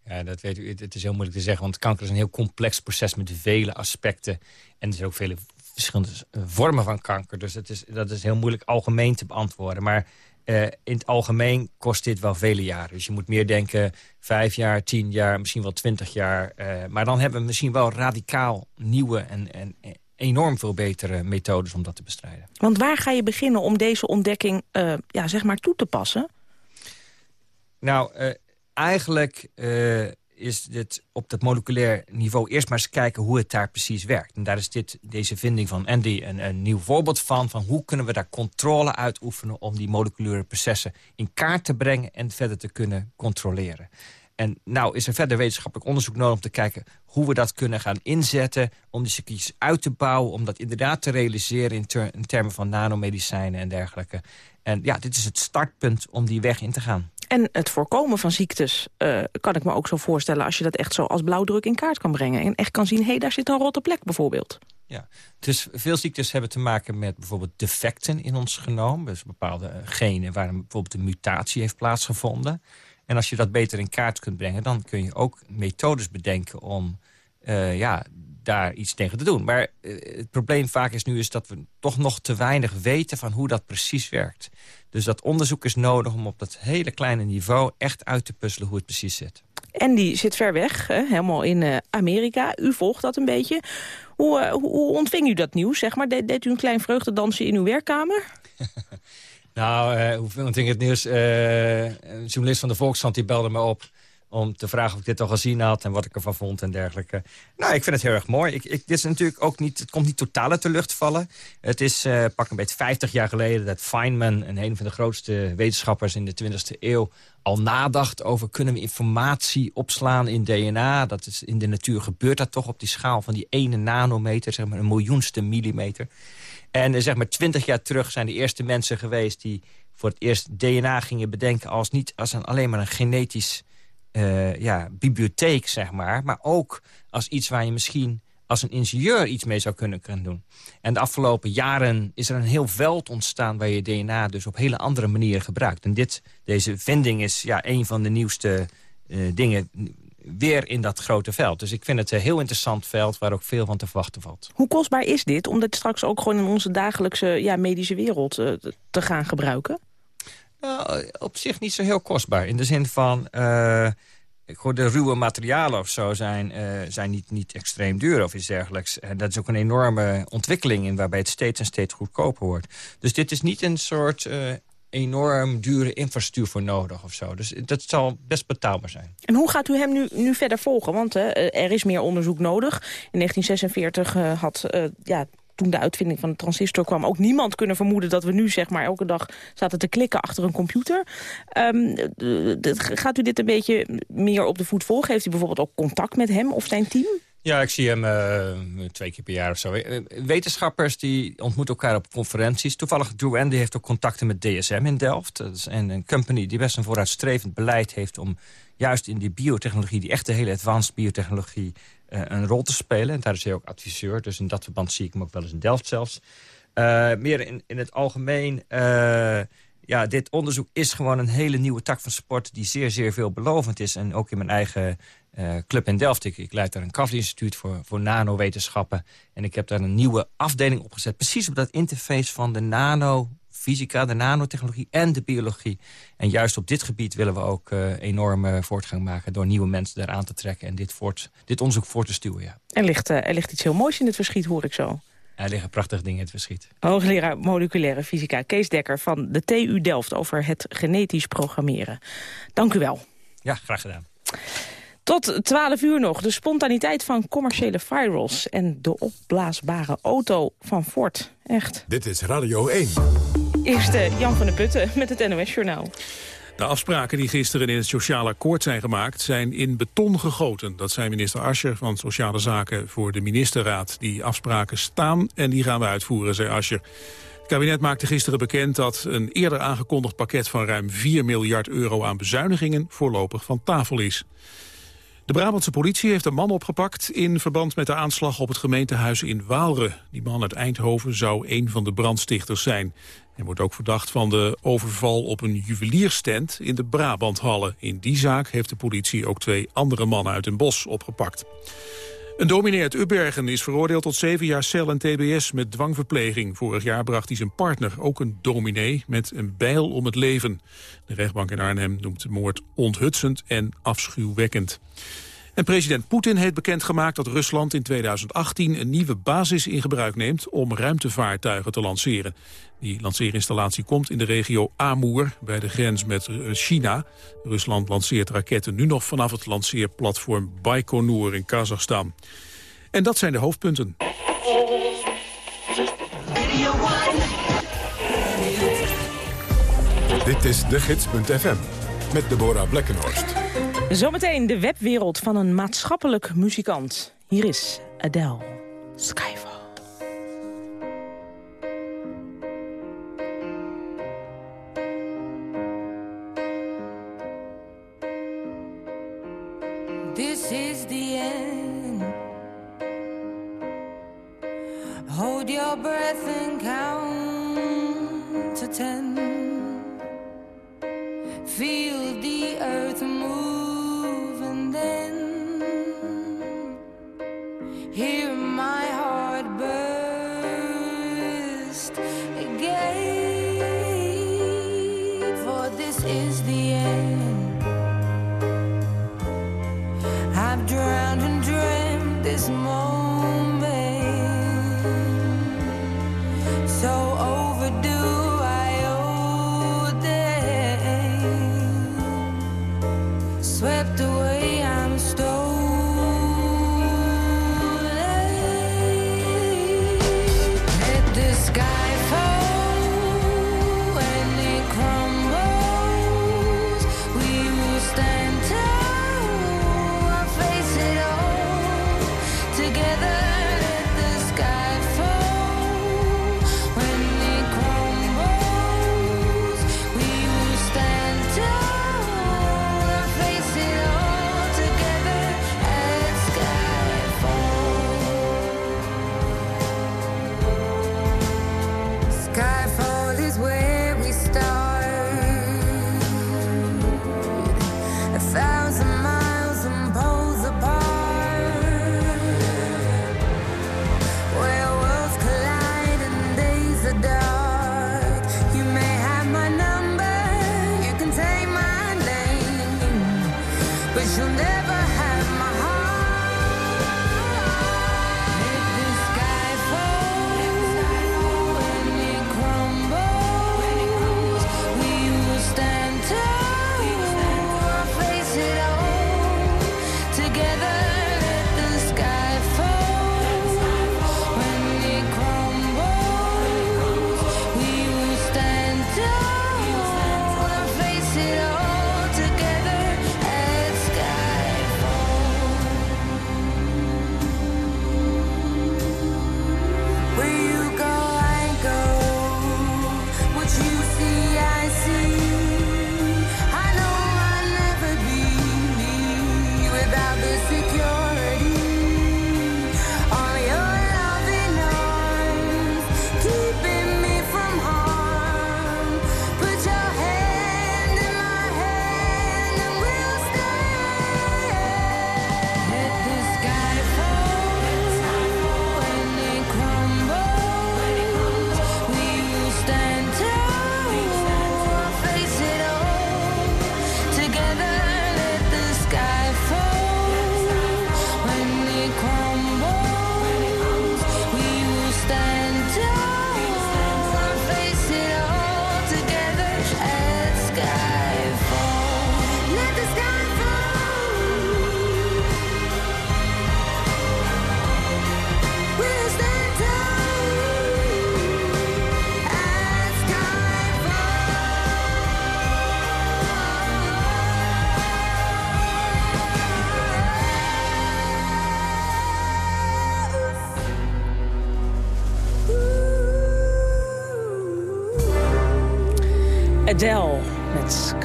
Ja, dat weet u. Het is heel moeilijk te zeggen, want kanker is een heel complex proces met vele aspecten. En er zijn ook vele verschillende vormen van kanker. Dus dat is, dat is heel moeilijk algemeen te beantwoorden. Maar uh, in het algemeen kost dit wel vele jaren. Dus je moet meer denken vijf jaar, tien jaar, misschien wel twintig jaar. Uh, maar dan hebben we misschien wel radicaal nieuwe en, en enorm veel betere methodes om dat te bestrijden. Want waar ga je beginnen om deze ontdekking uh, ja, zeg maar toe te passen? Nou, eigenlijk is dit op dat moleculair niveau eerst maar eens kijken hoe het daar precies werkt. En daar is dit, deze vinding van Andy een, een nieuw voorbeeld van, van hoe kunnen we daar controle uitoefenen om die moleculaire processen in kaart te brengen en verder te kunnen controleren. En nou is er verder wetenschappelijk onderzoek nodig om te kijken hoe we dat kunnen gaan inzetten... om die circuitjes uit te bouwen, om dat inderdaad te realiseren... in, in termen van nanomedicijnen en dergelijke. En ja, dit is het startpunt om die weg in te gaan. En het voorkomen van ziektes uh, kan ik me ook zo voorstellen... als je dat echt zo als blauwdruk in kaart kan brengen. En echt kan zien, hé, hey, daar zit een rotte plek bijvoorbeeld. Ja, dus veel ziektes hebben te maken met bijvoorbeeld defecten in ons genoom. Dus bepaalde genen waar bijvoorbeeld een mutatie heeft plaatsgevonden. En als je dat beter in kaart kunt brengen... dan kun je ook methodes bedenken om uh, ja, daar iets tegen te doen. Maar uh, het probleem vaak is nu is dat we toch nog te weinig weten... van hoe dat precies werkt. Dus dat onderzoek is nodig om op dat hele kleine niveau... echt uit te puzzelen hoe het precies zit. En die zit ver weg, hè, helemaal in uh, Amerika. U volgt dat een beetje. Hoe, uh, hoe ontving u dat nieuws? Zeg maar? De, deed u een klein vreugdedansje in uw werkkamer? nou, uh, hoe ontving het nieuws? een journalist van de Volkskrant die belde me op om te vragen of ik dit al gezien had en wat ik ervan vond en dergelijke. Nou, ik vind het heel erg mooi. Ik, ik, dit is natuurlijk ook niet, het komt niet totaal uit de lucht vallen. Het is uh, pak een beetje 50 jaar geleden dat Feynman, een van de grootste wetenschappers in de 20e eeuw, al nadacht over kunnen we informatie opslaan in DNA. Dat is, in de natuur gebeurt dat toch op die schaal van die ene nanometer, zeg maar een miljoenste millimeter. En uh, zeg maar 20 jaar terug zijn de eerste mensen geweest die voor het eerst DNA gingen bedenken als niet als een, alleen maar een genetisch uh, ja, bibliotheek, zeg maar. Maar ook als iets waar je misschien als een ingenieur iets mee zou kunnen, kunnen doen. En de afgelopen jaren is er een heel veld ontstaan... waar je DNA dus op hele andere manieren gebruikt. En dit, deze vinding is ja, een van de nieuwste uh, dingen weer in dat grote veld. Dus ik vind het een heel interessant veld waar ook veel van te verwachten valt. Hoe kostbaar is dit om dit straks ook gewoon in onze dagelijkse ja, medische wereld uh, te gaan gebruiken? Nou, op zich niet zo heel kostbaar. In de zin van... Uh, ik hoor de ruwe materialen of zo zijn, uh, zijn niet, niet extreem duur of iets dergelijks. En dat is ook een enorme ontwikkeling in waarbij het steeds en steeds goedkoper wordt. Dus dit is niet een soort uh, enorm dure infrastructuur voor nodig of zo. Dus dat zal best betaalbaar zijn. En hoe gaat u hem nu, nu verder volgen? Want er is meer onderzoek nodig. In 1946 had ja, toen de uitvinding van de transistor kwam... ook niemand kunnen vermoeden dat we nu zeg maar elke dag zaten te klikken achter een computer. Um, gaat u dit een beetje meer op de voet volgen? Heeft u bijvoorbeeld ook contact met hem of zijn team? Ja, ik zie hem uh, twee keer per jaar of zo. Eh, wetenschappers die ontmoeten elkaar op conferenties. Toevallig Drew Andy heeft ook contacten met DSM in Delft. Dat is een company die best een vooruitstrevend beleid heeft... om juist in die biotechnologie, die echte hele advanced biotechnologie... Uh, een rol te spelen. En daar is hij ook adviseur. Dus in dat verband zie ik hem ook wel eens in Delft zelfs. Uh, meer in, in het algemeen... Uh, ja, dit onderzoek is gewoon een hele nieuwe tak van sport... die zeer, zeer veelbelovend is. En ook in mijn eigen club in Delft. Ik, leid daar een KAF-instituut voor, voor nanowetenschappen. En ik heb daar een nieuwe afdeling opgezet. Precies op dat interface van de nanofysica, de nanotechnologie en de biologie. En juist op dit gebied willen we ook uh, enorme voortgang maken... door nieuwe mensen daar aan te trekken en dit, voort, dit onderzoek voor te stuwen. Ja. Er, ligt, uh, er ligt iets heel moois in het verschiet, hoor ik zo. Er liggen prachtige dingen in het verschiet. Hoogleraar moleculaire fysica Kees Dekker van de TU Delft... over het genetisch programmeren. Dank u wel. Ja, graag gedaan. Tot 12 uur nog. De spontaniteit van commerciële virals... en de opblaasbare auto van Ford. Echt. Dit is Radio 1. Eerste Jan van der Putten met het NOS-journaal. De afspraken die gisteren in het sociaal akkoord zijn gemaakt... zijn in beton gegoten. Dat zei minister Ascher van Sociale Zaken voor de ministerraad. Die afspraken staan en die gaan we uitvoeren, zei Ascher. Het kabinet maakte gisteren bekend dat een eerder aangekondigd pakket... van ruim 4 miljard euro aan bezuinigingen voorlopig van tafel is. De Brabantse politie heeft een man opgepakt in verband met de aanslag op het gemeentehuis in Waalre. Die man uit Eindhoven zou een van de brandstichters zijn. Hij wordt ook verdacht van de overval op een juwelierstand in de Brabanthallen. In die zaak heeft de politie ook twee andere mannen uit een bos opgepakt. Een dominee uit Ubbergen is veroordeeld tot zeven jaar cel en tbs met dwangverpleging. Vorig jaar bracht hij zijn partner, ook een dominee, met een bijl om het leven. De rechtbank in Arnhem noemt de moord onthutsend en afschuwwekkend. En president Poetin heeft bekendgemaakt dat Rusland in 2018 een nieuwe basis in gebruik neemt om ruimtevaartuigen te lanceren. Die lanceerinstallatie komt in de regio Amur bij de grens met eh, China. Rusland lanceert raketten nu nog vanaf het lanceerplatform Baikonur in Kazachstan. En dat zijn de hoofdpunten. Dit is de gids.fm met Deborah Blekkenhorst. Zometeen de webwereld van een maatschappelijk muzikant. Hier is Adele, Skyfall. This is the end. Hold your breath and count to ten. Feel the earth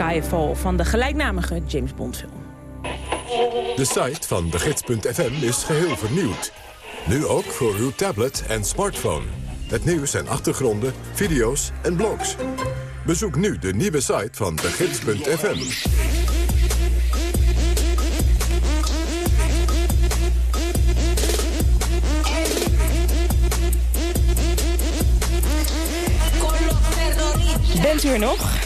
Skyfall van de gelijknamige James Bond film. De site van de gids.fm is geheel vernieuwd. Nu ook voor uw tablet en smartphone. Het nieuws en achtergronden, video's en blogs. Bezoek nu de nieuwe site van de gids.fm. Bent u er nog?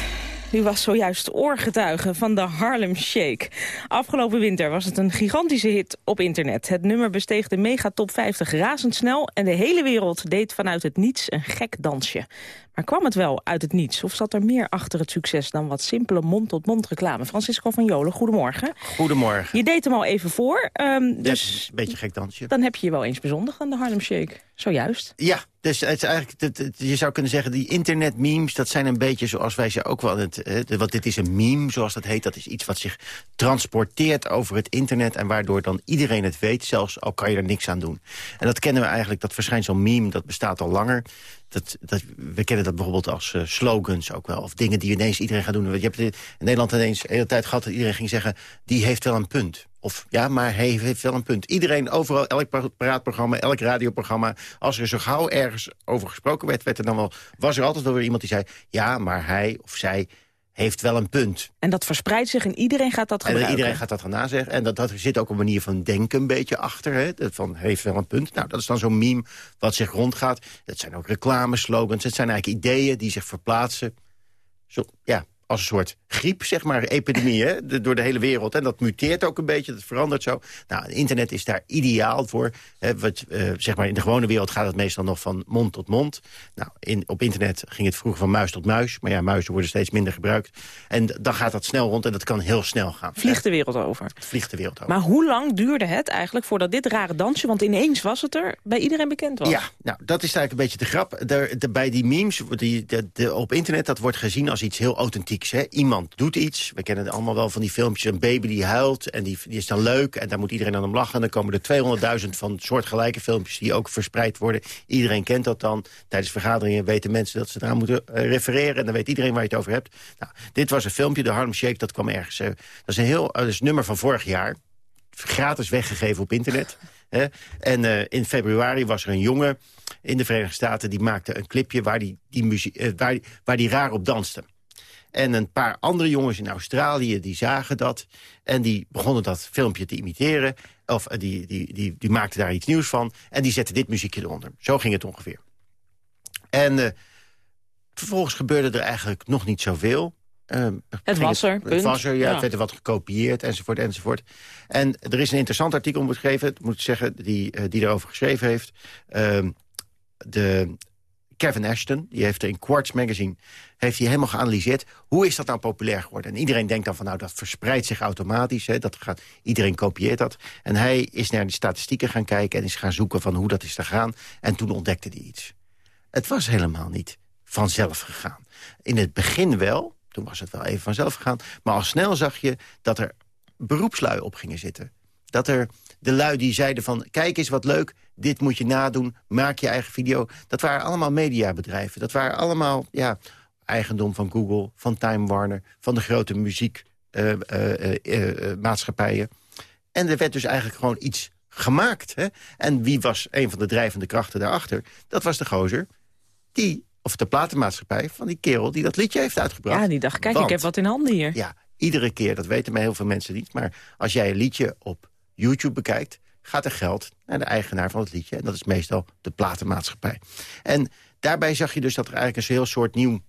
U was zojuist oorgetuige van de Harlem Shake. Afgelopen winter was het een gigantische hit op internet. Het nummer besteeg de mega top 50 razendsnel... en de hele wereld deed vanuit het niets een gek dansje. Maar kwam het wel uit het niets? Of zat er meer achter het succes dan wat simpele mond-tot-mond reclame? Francisco van Jolen, goedemorgen. Goedemorgen. Je deed hem al even voor, um, dus... een beetje gek dansje. Dan heb je je wel eens bezondigd aan de Harlem Shake. Zojuist. Ja, dus het is eigenlijk, het, het, je zou kunnen zeggen, die internet-memes... dat zijn een beetje zoals wij ze ook wel... Het, het, want dit is een meme, zoals dat heet. Dat is iets wat zich transporteert over het internet... en waardoor dan iedereen het weet, zelfs al kan je er niks aan doen. En dat kennen we eigenlijk, dat verschijnsel meme, dat bestaat al langer dat, dat, we kennen dat bijvoorbeeld als uh, slogans ook wel. Of dingen die ineens iedereen gaat doen. Je hebt in Nederland ineens de hele tijd gehad dat iedereen ging zeggen... die heeft wel een punt. Of ja, maar hij heeft wel een punt. Iedereen, overal, elk praatprogramma, elk radioprogramma... als er zo gauw ergens over gesproken werd, werd er dan wel, was er altijd wel weer iemand die zei... ja, maar hij of zij heeft wel een punt. En dat verspreidt zich en iedereen gaat dat gebruiken. En iedereen gaat dat gaan nazeggen. En dat, dat zit ook een manier van denken een beetje achter. Hè? Van, heeft wel een punt. Nou, dat is dan zo'n meme wat zich rondgaat. Dat zijn ook reclameslogans. Het zijn eigenlijk ideeën die zich verplaatsen. Zo, ja, als een soort griep, zeg maar, epidemie, hè, door de hele wereld. En dat muteert ook een beetje, dat verandert zo. Nou, internet is daar ideaal voor. Hè, wat, uh, zeg maar, in de gewone wereld gaat het meestal nog van mond tot mond. Nou, in, op internet ging het vroeger van muis tot muis. Maar ja, muizen worden steeds minder gebruikt. En dan gaat dat snel rond en dat kan heel snel gaan. Vliegt de wereld over. Het vliegt de wereld over. Maar hoe lang duurde het eigenlijk voordat dit rare dansje... want ineens was het er, bij iedereen bekend was? Ja, nou, dat is eigenlijk een beetje de grap. De, bij die memes die, de, op internet, dat wordt gezien als iets heel Iemand doet iets. We kennen allemaal wel van die filmpjes. Een baby die huilt en die, is dan leuk. En daar moet iedereen aan hem lachen. En dan komen er 200.000 van soortgelijke filmpjes die ook verspreid worden. Iedereen kent dat dan. Tijdens vergaderingen weten mensen dat ze eraan moeten uh, refereren. En dan weet iedereen waar je het over hebt. Nou, dit was een filmpje, de Harlem Shake, dat kwam ergens. Uh, dat is een heel, dat is een nummer van vorig jaar. Gratis weggegeven op internet. Hè? En uh, in februari was er een jongen in de Verenigde Staten... die maakte een clipje waar die, die, waar, waar die raar op danste. En een paar andere jongens in Australië die zagen dat. En die begonnen dat filmpje te imiteren. Of uh, die, die, die, die maakten daar iets nieuws van. En die zetten dit muziekje eronder. Zo ging het ongeveer. En uh, vervolgens gebeurde er eigenlijk nog niet zoveel. Uh, het was er, het, het was er, ja, ja, Het werd er wat gekopieerd, enzovoort, enzovoort. En er is een interessant artikel beschreven, moet ik zeggen, die, uh, die erover geschreven heeft. Uh, de Kevin Ashton, die heeft er in Quartz Magazine... heeft hij helemaal geanalyseerd, hoe is dat nou populair geworden? En iedereen denkt dan van, nou, dat verspreidt zich automatisch. Hè, dat gaat, iedereen kopieert dat. En hij is naar die statistieken gaan kijken... en is gaan zoeken van hoe dat is gegaan. En toen ontdekte hij iets. Het was helemaal niet vanzelf gegaan. In het begin wel, toen was het wel even vanzelf gegaan... maar al snel zag je dat er beroepslui op gingen zitten. Dat er de lui die zeiden van, kijk eens wat leuk dit moet je nadoen, maak je eigen video. Dat waren allemaal mediabedrijven. Dat waren allemaal ja, eigendom van Google, van Time Warner... van de grote muziekmaatschappijen. Uh, uh, en er werd dus eigenlijk gewoon iets gemaakt. Hè? En wie was een van de drijvende krachten daarachter? Dat was de gozer die, of de platenmaatschappij van die kerel... die dat liedje heeft uitgebracht. Ja, die dacht, kijk, Want, ik heb wat in handen hier. Ja, iedere keer, dat weten maar heel veel mensen niet... maar als jij een liedje op YouTube bekijkt gaat er geld naar de eigenaar van het liedje. En dat is meestal de platenmaatschappij. En daarbij zag je dus dat er eigenlijk een heel soort nieuw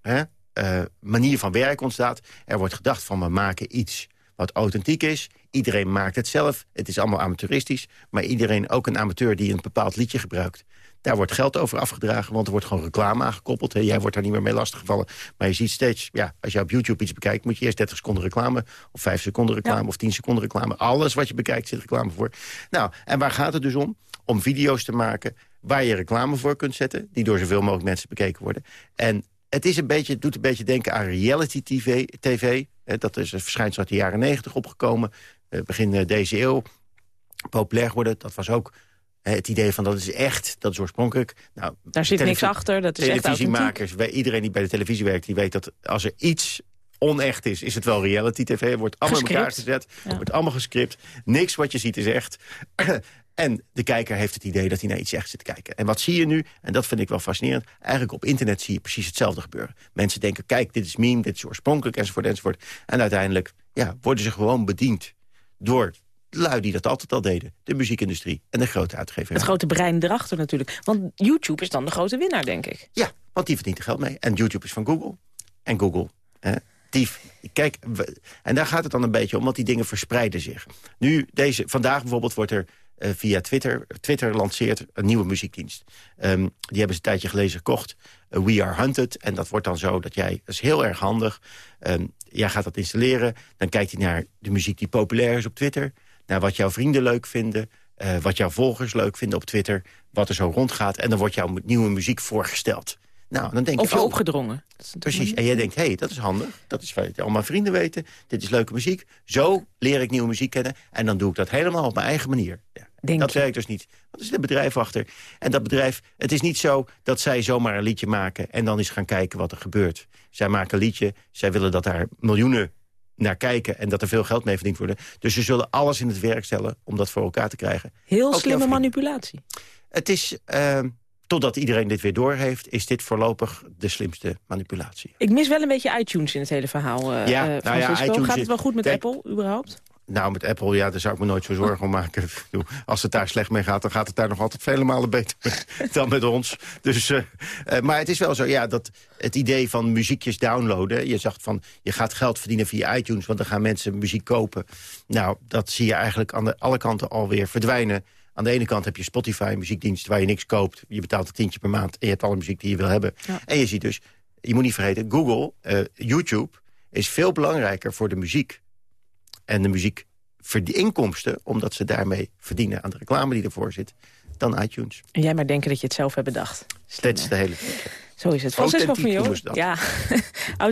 hè, uh, manier van werk ontstaat. Er wordt gedacht van we maken iets wat authentiek is. Iedereen maakt het zelf. Het is allemaal amateuristisch. Maar iedereen, ook een amateur die een bepaald liedje gebruikt... Daar wordt geld over afgedragen, want er wordt gewoon reclame aangekoppeld. Hè. Jij wordt daar niet meer mee lastiggevallen. Maar je ziet steeds, ja, als je op YouTube iets bekijkt... moet je eerst 30 seconden reclame, of 5 seconden reclame... Ja. of 10 seconden reclame. Alles wat je bekijkt zit reclame voor. Nou, en waar gaat het dus om? Om video's te maken waar je reclame voor kunt zetten... die door zoveel mogelijk mensen bekeken worden. En het, is een beetje, het doet een beetje denken aan reality TV. TV. Dat is een verschijnsel uit de jaren 90 opgekomen. Begin deze eeuw populair geworden. Dat was ook het idee van dat is echt, dat is oorspronkelijk. Nou, Daar zit niks achter, dat is echt Televisiemakers, wij- iedereen die bij de televisie werkt... die weet dat als er iets onecht is, is het wel reality tv. Wordt allemaal in elkaar gezet, Ja. wordt allemaal gescript. Niks wat je ziet is echt. en de kijker heeft het idee dat hij naar iets echt zit te kijken. En wat zie je nu, en dat vind ik wel fascinerend... eigenlijk op internet zie je precies hetzelfde gebeuren. Mensen denken, kijk, dit is meme, dit is oorspronkelijk, enzovoort, enzovoort. En uiteindelijk ja, worden ze gewoon bediend door lui die dat altijd al deden. De muziekindustrie en de grote uitgevers. Het grote brein erachter natuurlijk. Want YouTube is dan de grote winnaar, denk ik. Ja, want die verdient er geld mee. En YouTube is van Google. En Google, hè, die... Kijk, we- en daar gaat het dan een beetje om, want die dingen verspreiden zich. Nu, deze, vandaag bijvoorbeeld wordt er eh, via Twitter... Twitter lanceert een nieuwe muziekdienst. Ehm, die hebben ze een tijdje geleden gekocht. eh, We Are Hunted. En dat wordt dan zo dat jij... Dat is heel erg handig. Ehm, jij gaat dat installeren. Dan kijkt hij naar de muziek die populair is op Twitter. Naar wat jouw vrienden leuk vinden. eh, wat jouw volgers leuk vinden op Twitter. Wat er zo rondgaat. En dan wordt jouw nieuwe muziek voorgesteld. Nou, dan denk Of je oh, opgedrongen. Precies. En jij denkt, hé, hey, dat is handig. Dat is wat al mijn vrienden weten. Dit is leuke muziek. Zo leer ik nieuwe muziek kennen. En dan doe ik dat helemaal op mijn eigen manier. Ja, dat werkt dus niet. Want er zit een bedrijf achter. En dat bedrijf, het is niet zo dat zij zomaar een liedje maken... en dan eens gaan kijken wat er gebeurt. Zij maken een liedje. Zij willen dat daar miljoenen naar kijken... en dat er veel geld mee verdiend wordt. Dus ze zullen alles in het werk stellen om dat voor elkaar te krijgen. Heel Ook slimme manipulatie. Het is, eh, totdat iedereen dit weer doorheeft... is dit voorlopig de slimste manipulatie. Ik mis wel een beetje iTunes in het hele verhaal, eh Ja, eh, nou ja, iTunes Gaat het wel goed met Kijk- Apple, überhaupt? Nou, met Apple, ja, daar zou ik me nooit zo zorgen om maken. Als het daar slecht mee gaat, dan gaat het daar nog altijd vele malen beter dan met ons. Dus, eh, eh, maar het is wel zo, ja, dat het idee van muziekjes downloaden... je zegt van, je gaat geld verdienen via iTunes... want dan gaan mensen muziek kopen. Nou, dat zie je eigenlijk aan de, alle kanten alweer verdwijnen. Aan de ene kant heb je Spotify, een muziekdienst waar je niks koopt. Je betaalt een tientje per maand en je hebt alle muziek die je wil hebben. En je ziet dus, je moet niet vergeten, Google, eh, YouTube... is veel belangrijker voor de muziek en de muziek inkomsten... omdat ze daarmee verdienen aan de reclame die ervoor zit... dan iTunes. En jij maar denken dat je het zelf hebt bedacht. Dat is de hele... Zo is het. Francisco van Jolen. Ja,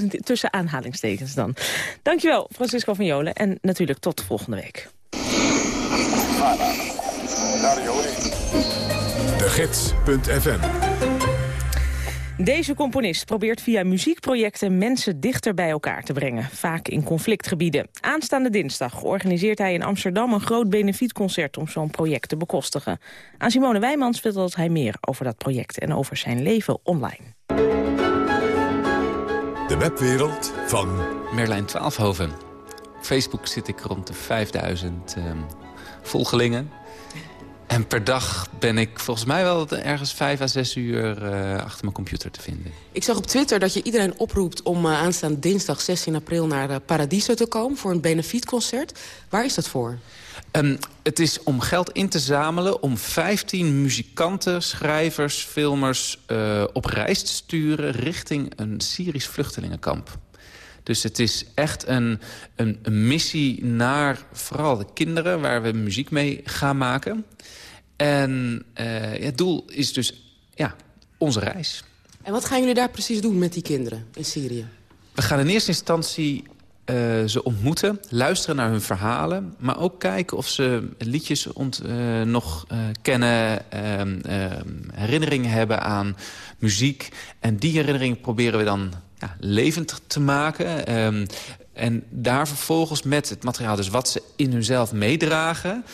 tussen aanhalingstekens dan. Dankjewel, Francisco van Jolen. En natuurlijk tot volgende week. De Gids.fm Deze componist probeert via muziekprojecten mensen dichter bij elkaar te brengen. Vaak in conflictgebieden. Aanstaande dinsdag organiseert hij in Amsterdam een groot benefietconcert om zo'n project te bekostigen. Aan Simone Wijmans vertelt hij meer over dat project en over zijn leven online. De webwereld van Merlijn Twaalfhoven. Op Facebook zit ik rond de 5000 ehm, volgelingen. En per dag ben ik volgens mij wel ergens vijf à zes uur eh, achter mijn computer te vinden. Ik zag op Twitter dat je iedereen oproept om uh, aanstaande dinsdag 16 april naar uh, Paradiso te komen voor een benefietconcert. Waar is dat voor? Um, het is om geld in te zamelen om 15 muzikanten, schrijvers, filmers op reis te sturen richting een Syrisch vluchtelingenkamp. Dus het is echt een, een, een, missie naar vooral de kinderen... waar we muziek mee gaan maken. En uh, het doel is dus ja, onze reis. En wat gaan jullie daar precies doen met die kinderen in Syrië? We gaan in eerste instantie uh, ze ontmoeten, luisteren naar hun verhalen... maar ook kijken of ze liedjes ont, uh, nog uh, kennen, herinneringen hebben aan muziek. En die herinneringen proberen we dan ja, levend te maken. Um, en daar vervolgens met het materiaal, dus wat ze in hunzelf meedragen...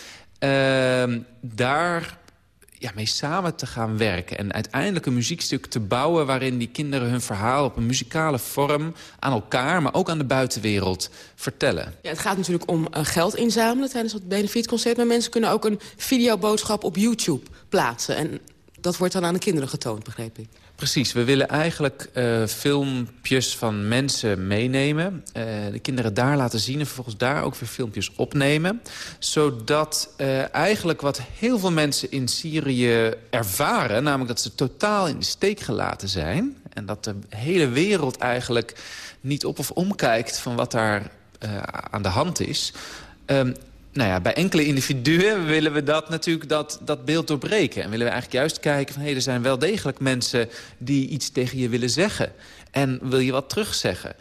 Uh, daar ja, mee samen te gaan werken. En uiteindelijk een muziekstuk te bouwen... waarin die kinderen hun verhaal op een muzikale vorm... aan elkaar, maar ook aan de buitenwereld vertellen. Ja, het gaat natuurlijk om uh, geld inzamelen tijdens het benefietconcert... maar mensen kunnen ook een videoboodschap op YouTube plaatsen. En dat wordt dan aan de kinderen getoond, begreep ik. Precies, we willen eigenlijk uh, filmpjes van mensen meenemen. Uh, de kinderen daar laten zien en vervolgens daar ook weer filmpjes opnemen. Zodat uh, eigenlijk wat heel veel mensen in Syrië ervaren... namelijk dat ze totaal in de steek gelaten zijn... en dat de hele wereld eigenlijk niet op of omkijkt van wat daar aan de hand is... Um, nou ja, bij enkele individuen willen we dat natuurlijk dat, dat beeld doorbreken. En willen we eigenlijk juist kijken van... hé, hey, er zijn wel degelijk mensen die iets tegen je willen zeggen. En wil je wat terugzeggen?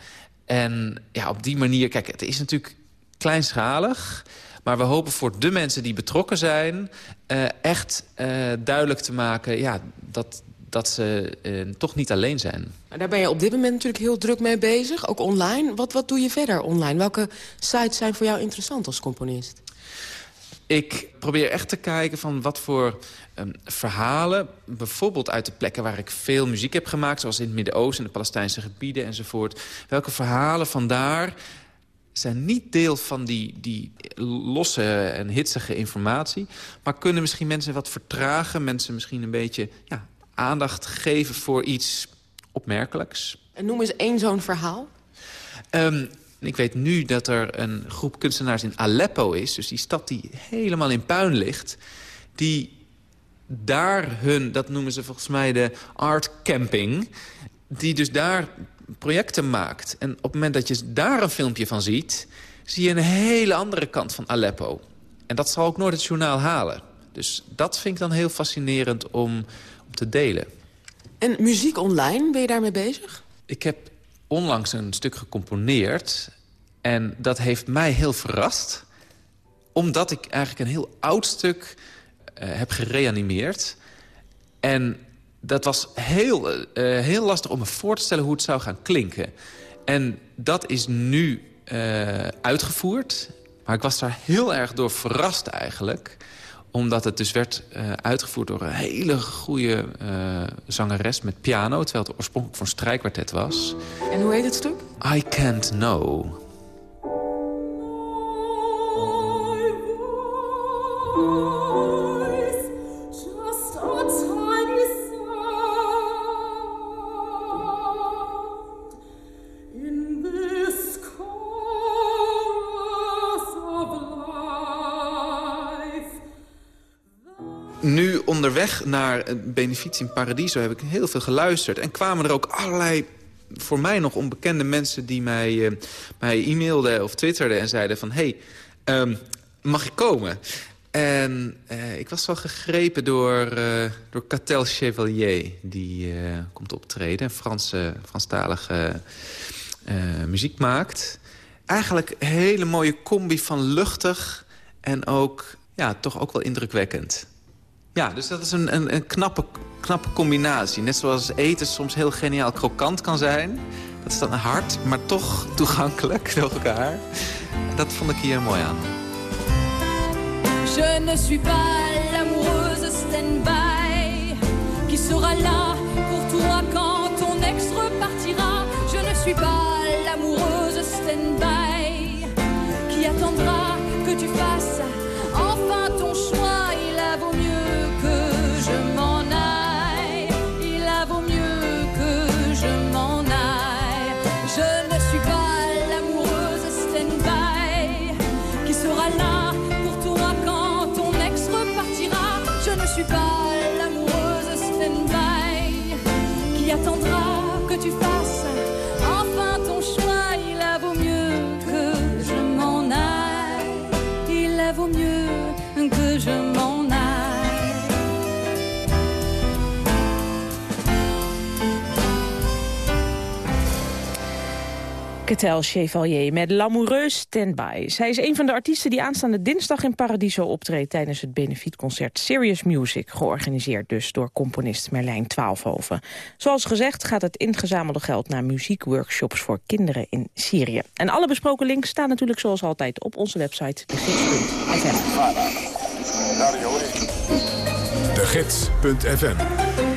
En ja, op die manier, kijk, het is natuurlijk kleinschalig... Maar we hopen voor de mensen die betrokken zijn... Uh, echt uh, duidelijk te maken ja, dat, dat ze uh, toch niet alleen zijn. Maar daar ben je op dit moment natuurlijk heel druk mee bezig, ook online. Wat, wat doe je verder online? Welke sites zijn voor jou interessant als componist? Ik probeer echt te kijken van wat voor um, verhalen... bijvoorbeeld uit de plekken waar ik veel muziek heb gemaakt... zoals in het Midden-Oosten, de Palestijnse gebieden enzovoort... welke verhalen vandaar zijn niet deel van die, die losse en hitsige informatie... maar kunnen misschien mensen wat vertragen... mensen misschien een beetje ja, aandacht geven voor iets opmerkelijks. En noem eens één zo'n verhaal. Um, ik weet nu dat er een groep kunstenaars in Aleppo is... dus die stad die helemaal in puin ligt... die daar hun, dat noemen ze volgens mij de art camping... die dus daar projecten maakt. En op het moment dat je daar een filmpje van ziet... zie je een hele andere kant van Aleppo. En dat zal ook nooit het journaal halen. Dus dat vind ik dan heel fascinerend om, om te delen. En muziek online, ben je daarmee bezig? Ik heb onlangs een stuk gecomponeerd. En dat heeft mij heel verrast. Omdat ik eigenlijk een heel oud stuk uh, heb gereanimeerd. En dat was heel, uh, heel lastig om me voor te stellen hoe het zou gaan klinken. En dat is nu uh, uitgevoerd. Maar ik was daar heel erg door verrast eigenlijk omdat het dus werd uh, uitgevoerd door een hele goede uh, zangeres met piano... terwijl het oorspronkelijk voor een strijkkwartet was. En hoe heet het stuk? I Can't Know. Onderweg naar het benefiet in Paradiso heb ik heel veel geluisterd. En kwamen er ook allerlei voor mij nog onbekende mensen die mij, uh, mij e-mailden of twitterden en zeiden van... hey, um, mag ik komen? En uh, ik was wel gegrepen door, uh, door Catel Chevalier, die komt optreden. Een Franse, Franstalige muziek maakt. Eigenlijk een hele mooie combi van luchtig en ook, ja, toch ook wel indrukwekkend. Ja, dus dat is een, een, een knappe, knappe combinatie. Net zoals eten soms heel geniaal krokant kan zijn. Dat is dan hard, maar toch toegankelijk door elkaar. Dat vond ik hier mooi aan. Je ne suis pas l'amoureuse stand-by Qui sera là pour toi quand ton ex repartira Je ne suis pas Catel Chevalier met L'Amoureuse Standby. Zij is een van de artiesten die aanstaande dinsdag in Paradiso optreedt... tijdens het benefietconcert Serious Music, georganiseerd dus door componist Merlijn Twaalfhoven. Zoals gezegd gaat het ingezamelde geld naar muziekworkshops voor kinderen in Syrië. En alle besproken links staan natuurlijk zoals altijd op onze website degids.fm. De Gids.fm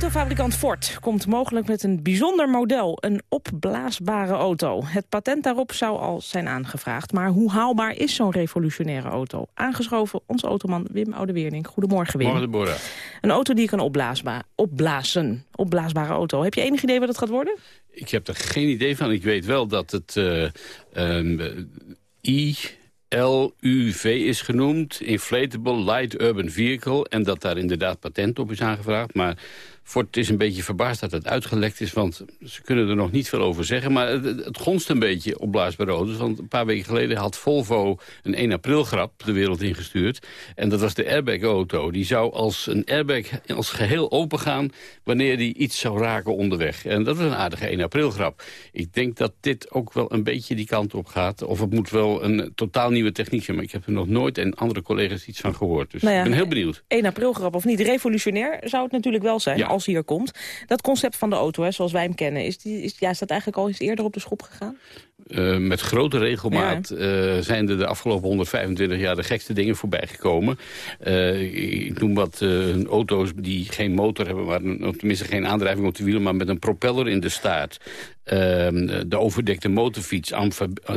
Autofabrikant Ford komt mogelijk met een bijzonder model, een opblaasbare auto. Het patent daarop zou al zijn aangevraagd, maar hoe haalbaar is zo'n revolutionaire auto? Aangeschoven onze automan Wim Oudeweerding. Goedemorgen Wim. Morgen Deborah. Een auto die kan opblaasbaar, opblazen, opblaasbare auto. Heb je enig idee wat het gaat worden? Ik heb er geen idee van. Ik weet wel dat het uh, um, I... LUV is genoemd, Inflatable Light Urban Vehicle... en dat daar inderdaad patent op is aangevraagd. Maar Ford is een beetje verbaasd dat het uitgelekt is... want ze kunnen er nog niet veel over zeggen. Maar het, het gonst een beetje op blaasbare auto's. Want een paar weken geleden had Volvo een 1 april grap de wereld ingestuurd. En dat was de airbag-auto. Die zou als een airbag als geheel opengaan... wanneer die iets zou raken onderweg. En dat was een aardige 1 april grap. Ik denk dat dit ook wel een beetje die kant op gaat. Of het moet wel een totaal nieuwe techniek zijn. Maar ik heb er nog nooit en andere collega's iets van gehoord. Dus Nou ja, ik ben heel benieuwd. 1 april grap of niet, revolutionair zou het natuurlijk wel zijn Ja. Als hij er komt. Dat concept van de auto, hè, zoals wij hem kennen, is, die, is, ja, is dat eigenlijk al eens eerder op de schop gegaan? Eh, met grote regelmaat eh, zijn er de afgelopen 125 jaar de gekste dingen voorbij gekomen. Eh, ik noem wat auto's die geen motor hebben, maar tenminste geen aandrijving op de wielen, maar met een propeller in de staart. Ehm, de overdekte motorfiets,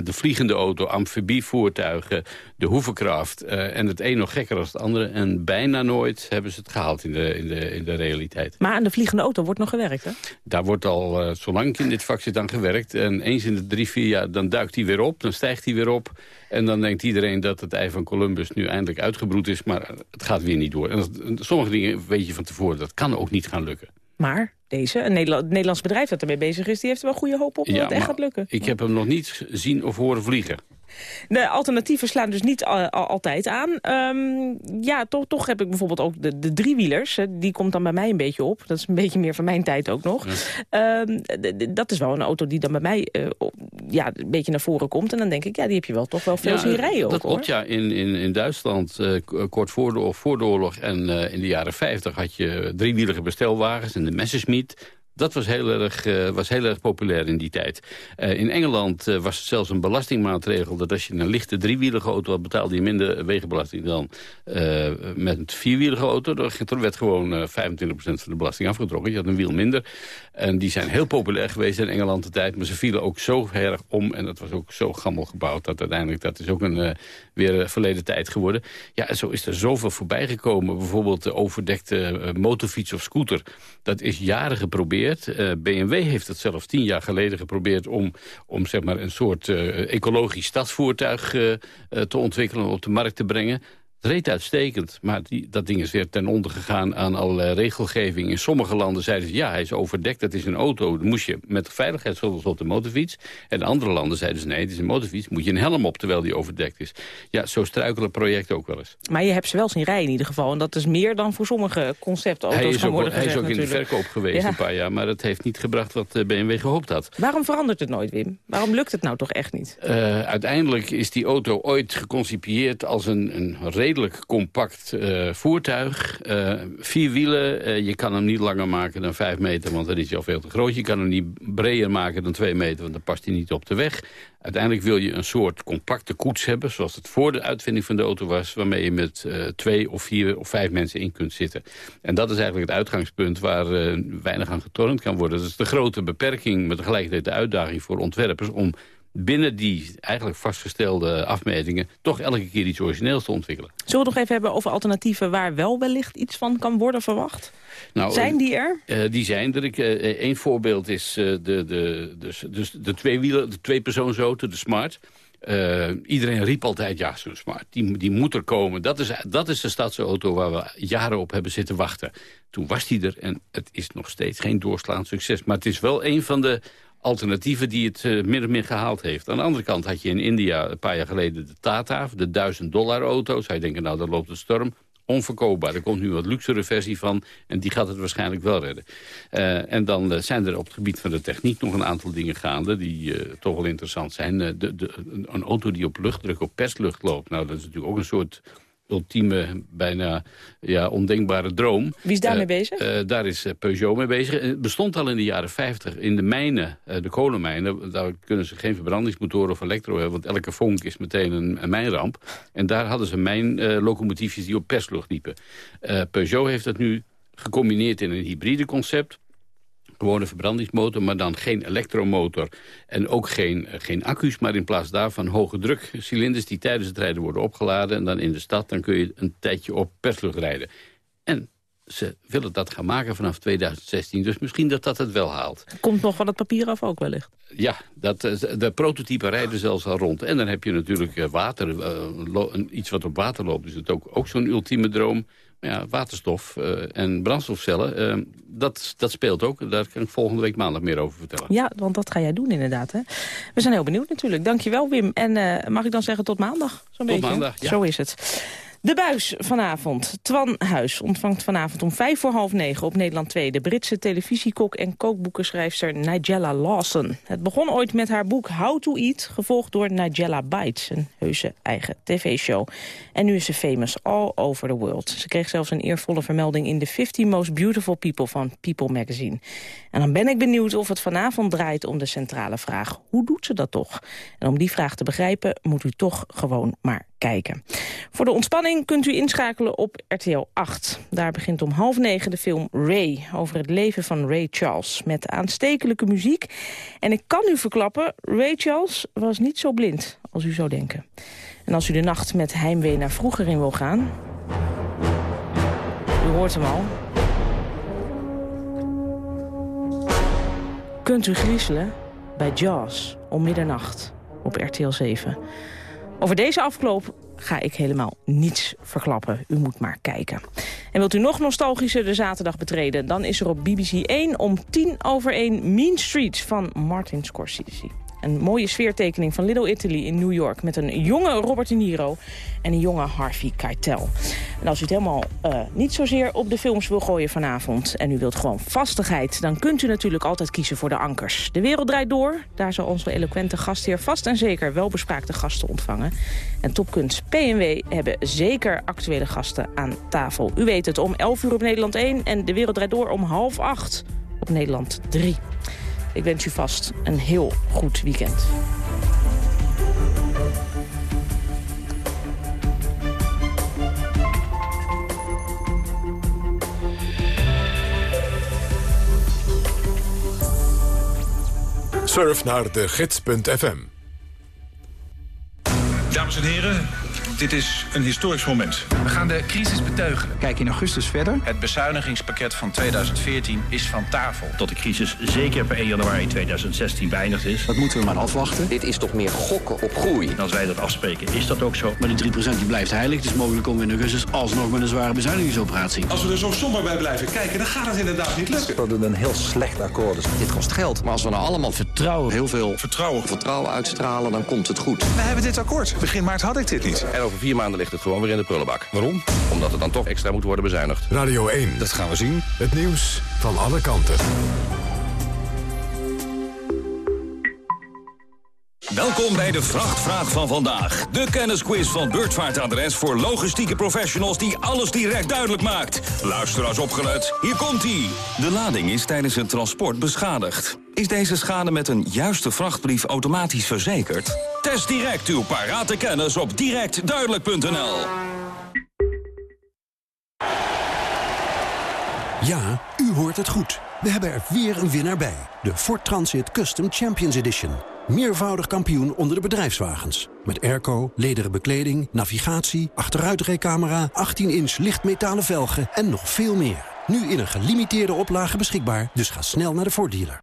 de vliegende auto, amfibievoertuigen, de hoevenkracht. eh, en het een nog gekker dan het andere. En bijna nooit hebben ze het gehaald in de, in de, in de realiteit. Maar aan de vliegende auto wordt nog gewerkt, hè? Daar wordt al, eh, zolang ik in dit vak zit, aan gewerkt. En eens in de drie, vier jaar, dan duikt hij weer op. Dan stijgt hij weer op. En dan denkt iedereen dat het ei van Columbus nu eindelijk uitgebroed is. Maar het gaat weer niet door. En dat, sommige dingen weet je van tevoren, dat kan ook niet gaan lukken. Maar deze, een Nederlands bedrijf dat ermee bezig is... die heeft er wel goede hoop op dat het echt gaat lukken. ik heb hem nog niet zien of horen vliegen. De alternatieven slaan dus niet al- al- altijd aan. Ehm, ja, toch, toch heb ik bijvoorbeeld ook de, de driewielers. Die komt dan bij mij een beetje op. Dat is een beetje meer van mijn tijd ook nog. Ehm, dat is wel een auto die dan bij mij eh, ja, een beetje naar voren komt. En dan denk ik, ja, die heb je wel toch wel veel zien rijden ook, dat klopt, ja. In, in, in Duitsland, eh, kort voor de, of voor de oorlog en eh, in de jaren 50... had je driewielige bestelwagens en de Messerschmitt. Dat was heel erg, eh, was heel erg populair in die tijd. Eh, in Engeland eh, was het zelfs een belastingmaatregel... dat als je een lichte driewielige auto had... betaalde je minder wegenbelasting dan met een vierwielige auto. Er werd gewoon eh 25% van de belasting afgetrokken. Je had een wiel minder. En die zijn heel populair geweest in Engeland de tijd. Maar ze vielen ook zo erg om. En dat was ook zo gammel gebouwd. Dat uiteindelijk, dat is ook een, weer verleden tijd geworden. Ja, en zo is er zoveel voorbij gekomen. Bijvoorbeeld de overdekte motorfiets of scooter. Dat is jaren geprobeerd. Eh, BMW heeft het zelfs tien jaar geleden geprobeerd... om, om zeg maar, een soort eh, ecologisch stadsvoertuig eh, eh, te ontwikkelen... en op de markt te brengen. Het reed uitstekend, maar die, dat ding is weer ten onder gegaan aan allerlei regelgeving. In sommige landen zeiden ze, ja, hij is overdekt, dat is een auto. Dan moest je met veiligheidsgordels op de motorfiets. En in andere landen zeiden ze, nee, het is een motorfiets. Moet je een helm op terwijl die overdekt is. Ja, zo struikelen projecten ook wel eens. Maar je hebt ze wel zien rijden in ieder geval. En dat is meer dan voor sommige conceptauto's Hij is gaan ook, worden hij is ook in de verkoop geweest Ja. een paar jaar, maar het heeft niet gebracht wat eh, BMW gehoopt had. Waarom verandert het nooit, Wim? Waarom lukt het nou toch echt niet? Eh, uiteindelijk is die auto ooit geconcipieerd als een, een redelijk compact eh, voertuig. Eh, vier wielen, eh, je kan hem niet langer maken dan vijf meter, want dan is hij al veel te groot. Je kan hem niet breder maken dan twee meter, want dan past hij niet op de weg. Uiteindelijk wil je een soort compacte koets hebben, zoals het voor de uitvinding van de auto was, waarmee je met twee of vier of vijf mensen in kunt zitten. En dat is eigenlijk het uitgangspunt waar weinig aan getornd kan worden. Dat is de grote beperking, maar tegelijkertijd de uitdaging voor ontwerpers om binnen die eigenlijk vastgestelde afmetingen... toch elke keer iets origineels te ontwikkelen. Zullen we het nog even hebben over alternatieven waar wel wellicht iets van kan worden verwacht? Nou, Zijn die er? Eh, die zijn er. Ik, eh, Eén voorbeeld is eh, de, de, dus, dus de tweewielen, de tweepersoonsauto, de Smart. Eh, iedereen riep altijd, ja, zo'n Smart, die, die moet er komen. Dat is, dat is de stadsauto waar we jaren op hebben zitten wachten. Toen was die er en het is nog steeds geen doorslaand succes. Maar het is wel een van de alternatieven die het uh, min of meer gehaald heeft. Aan de andere kant had je in India een paar jaar geleden de Tata, de 1000 dollar auto. Zou je denken, nou, daar loopt de storm. Onverkoopbaar. Er komt nu een wat luxere versie van en die gaat het waarschijnlijk wel redden. Uh, en dan uh, zijn er op het gebied van de techniek nog een aantal dingen gaande... die toch wel interessant zijn. De, een auto die op luchtdruk, op perslucht loopt. Nou, dat is natuurlijk ook een soort ultieme, bijna ja, ondenkbare droom. Wie is daarmee bezig? Uh, daar is Peugeot mee bezig. Het bestond al in de jaren 50 in de mijnen, uh, de kolenmijnen. Daar kunnen ze geen verbrandingsmotoren of elektro hebben... want elke vonk is meteen een, een mijnramp. En daar hadden ze mijnlocomotiefjes die op perslucht liepen. Uh, Peugeot heeft dat nu gecombineerd in een hybride concept gewone verbrandingsmotor, maar dan geen elektromotor en ook geen, geen accu's, maar in plaats daarvan hoge druk cilinders die tijdens het rijden worden opgeladen en dan in de stad dan kun je een tijdje op perslucht rijden. En ze willen dat gaan maken vanaf 2016, dus misschien dat dat het wel haalt. Komt nog van het papier af ook wellicht? Ja, dat, de prototypen rijden zelfs al rond. En dan heb je natuurlijk water, uh, iets wat op water loopt, is het ook, ook zo'n ultieme droom. Ja, waterstof eh, en brandstofcellen, eh, dat, dat speelt ook. Daar kan ik volgende week maandag meer over vertellen. Ja, want dat ga jij doen inderdaad. Hè? We zijn heel benieuwd natuurlijk. Dankjewel Wim. En eh, mag ik dan zeggen tot maandag? Zo'n Tot beetje? maandag, ja. Zo is het. De buis vanavond. Twan Huis ontvangt vanavond om vijf voor half negen op Nederland 2... de Britse televisiekok en kookboekenschrijfster Nigella Lawson. Het begon ooit met haar boek How to Eat... gevolgd door Nigella Bites, een heuse eigen tv-show. En nu is ze famous all over the world. Ze kreeg zelfs een eervolle vermelding in de 50 Most Beautiful People van People magazine. En dan ben ik benieuwd of het vanavond draait om de centrale vraag... hoe doet ze dat toch? En om die vraag te begrijpen moet u toch gewoon maar kijken. Voor de ontspanning kunt u inschakelen op RTL 8. Daar begint om half negen de film Ray... over het leven van Ray Charles, met aanstekelijke muziek. En ik kan u verklappen, Ray Charles was niet zo blind als u zou denken. En als u de nacht met heimwee naar vroeger in wil gaan... u hoort hem al... kunt u griezelen bij Jaws om middernacht op RTL 7. Over deze afloop ga ik helemaal niets verklappen. U moet maar kijken. En wilt u nog nostalgischer de zaterdag betreden... dan is er op BBC 1 om tien over 1 Mean Streets van Martin Scorsese. Een mooie sfeertekening van Little Italy in New York... met een jonge Robert De Niro en een jonge Harvey Keitel. En als u het helemaal eh, niet zozeer op de films wil gooien vanavond... en u wilt gewoon vastigheid... dan kunt u natuurlijk altijd kiezen voor de ankers. De wereld draait door. Daar zal onze eloquente gastheer vast en zeker welbespraakte gasten ontvangen. En Topkunst PNW hebben zeker actuele gasten aan tafel. U weet het, om 11 uur op Nederland 1 en de wereld draait door om half 8 op Nederland 3. Ik wens u vast een heel goed weekend. Surf naar de gids.fm. Dames en heren, dit is een historisch moment. We gaan de crisis beteugelen. Kijk in augustus verder. Het bezuinigingspakket van 2014 is van tafel. Tot de crisis zeker per 1 januari 2016 beëindigd is. Dat moeten we maar afwachten. Dit is toch meer gokken op groei. En als wij dat afspreken, is dat ook zo. Maar die 3% die blijft heilig. Het is mogelijk om in augustus alsnog met een zware bezuinigingsoperatie. Als we er zo somber bij blijven kijken, dan gaat het inderdaad niet lukken. Dat het een heel slecht akkoord is. Dit kost geld. Maar als we nou allemaal vertrouwen, Heel veel vertrouwen. vertrouwen uitstralen, dan komt het goed. We hebben dit akkoord. Begin maart had ik dit niet. En over vier maanden ligt het gewoon weer in de prullenbak. Waarom? Omdat het dan toch extra moet worden bezuinigd. Radio 1. Dat gaan we zien. Het nieuws van alle kanten. Welkom bij de Vrachtvraag van vandaag. De kennisquiz van Beurtvaartadres voor logistieke professionals die alles direct duidelijk maakt. Luisteraars opgelet, hier komt-ie. De lading is tijdens het transport beschadigd. Is deze schade met een juiste vrachtbrief automatisch verzekerd? Test direct uw parate kennis op directduidelijk.nl. Ja, u hoort het goed. We hebben er weer een winnaar bij. De Ford Transit Custom Champions Edition. Meervoudig kampioen onder de bedrijfswagens. Met airco, lederen bekleding, navigatie, achteruitrijcamera... 18-inch lichtmetalen velgen en nog veel meer. Nu in een gelimiteerde oplage beschikbaar, dus ga snel naar de Ford dealer.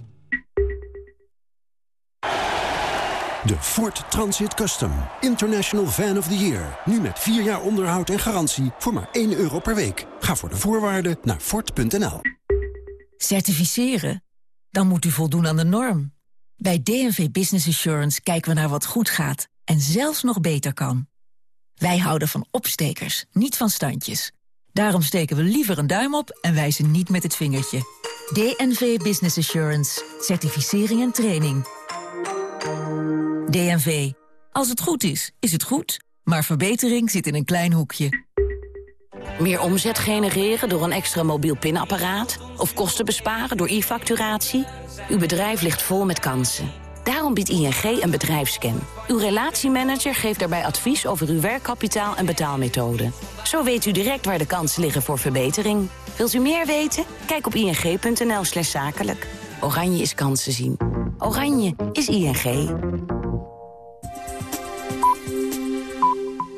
De Ford Transit Custom. International Van of the Year. Nu met 4 jaar onderhoud en garantie voor maar 1 euro per week. Ga voor de voorwaarden naar Ford.nl. Certificeren? Dan moet u voldoen aan de norm. Bij DNV Business Assurance kijken we naar wat goed gaat en zelfs nog beter kan. Wij houden van opstekers, niet van standjes. Daarom steken we liever een duim op en wijzen niet met het vingertje. DNV Business Assurance. Certificering en training. DNV. Als het goed is, is het goed. Maar verbetering zit in een klein hoekje. Meer omzet genereren door een extra mobiel pinapparaat? Of kosten besparen door e-facturatie? Uw bedrijf ligt vol met kansen. Daarom biedt ING een bedrijfsscan. Uw relatiemanager geeft daarbij advies over uw werkkapitaal en betaalmethode. Zo weet u direct waar de kansen liggen voor verbetering. Wilt u meer weten? Kijk op ing.nl slash zakelijk. Oranje is kansen zien. Oranje is ING.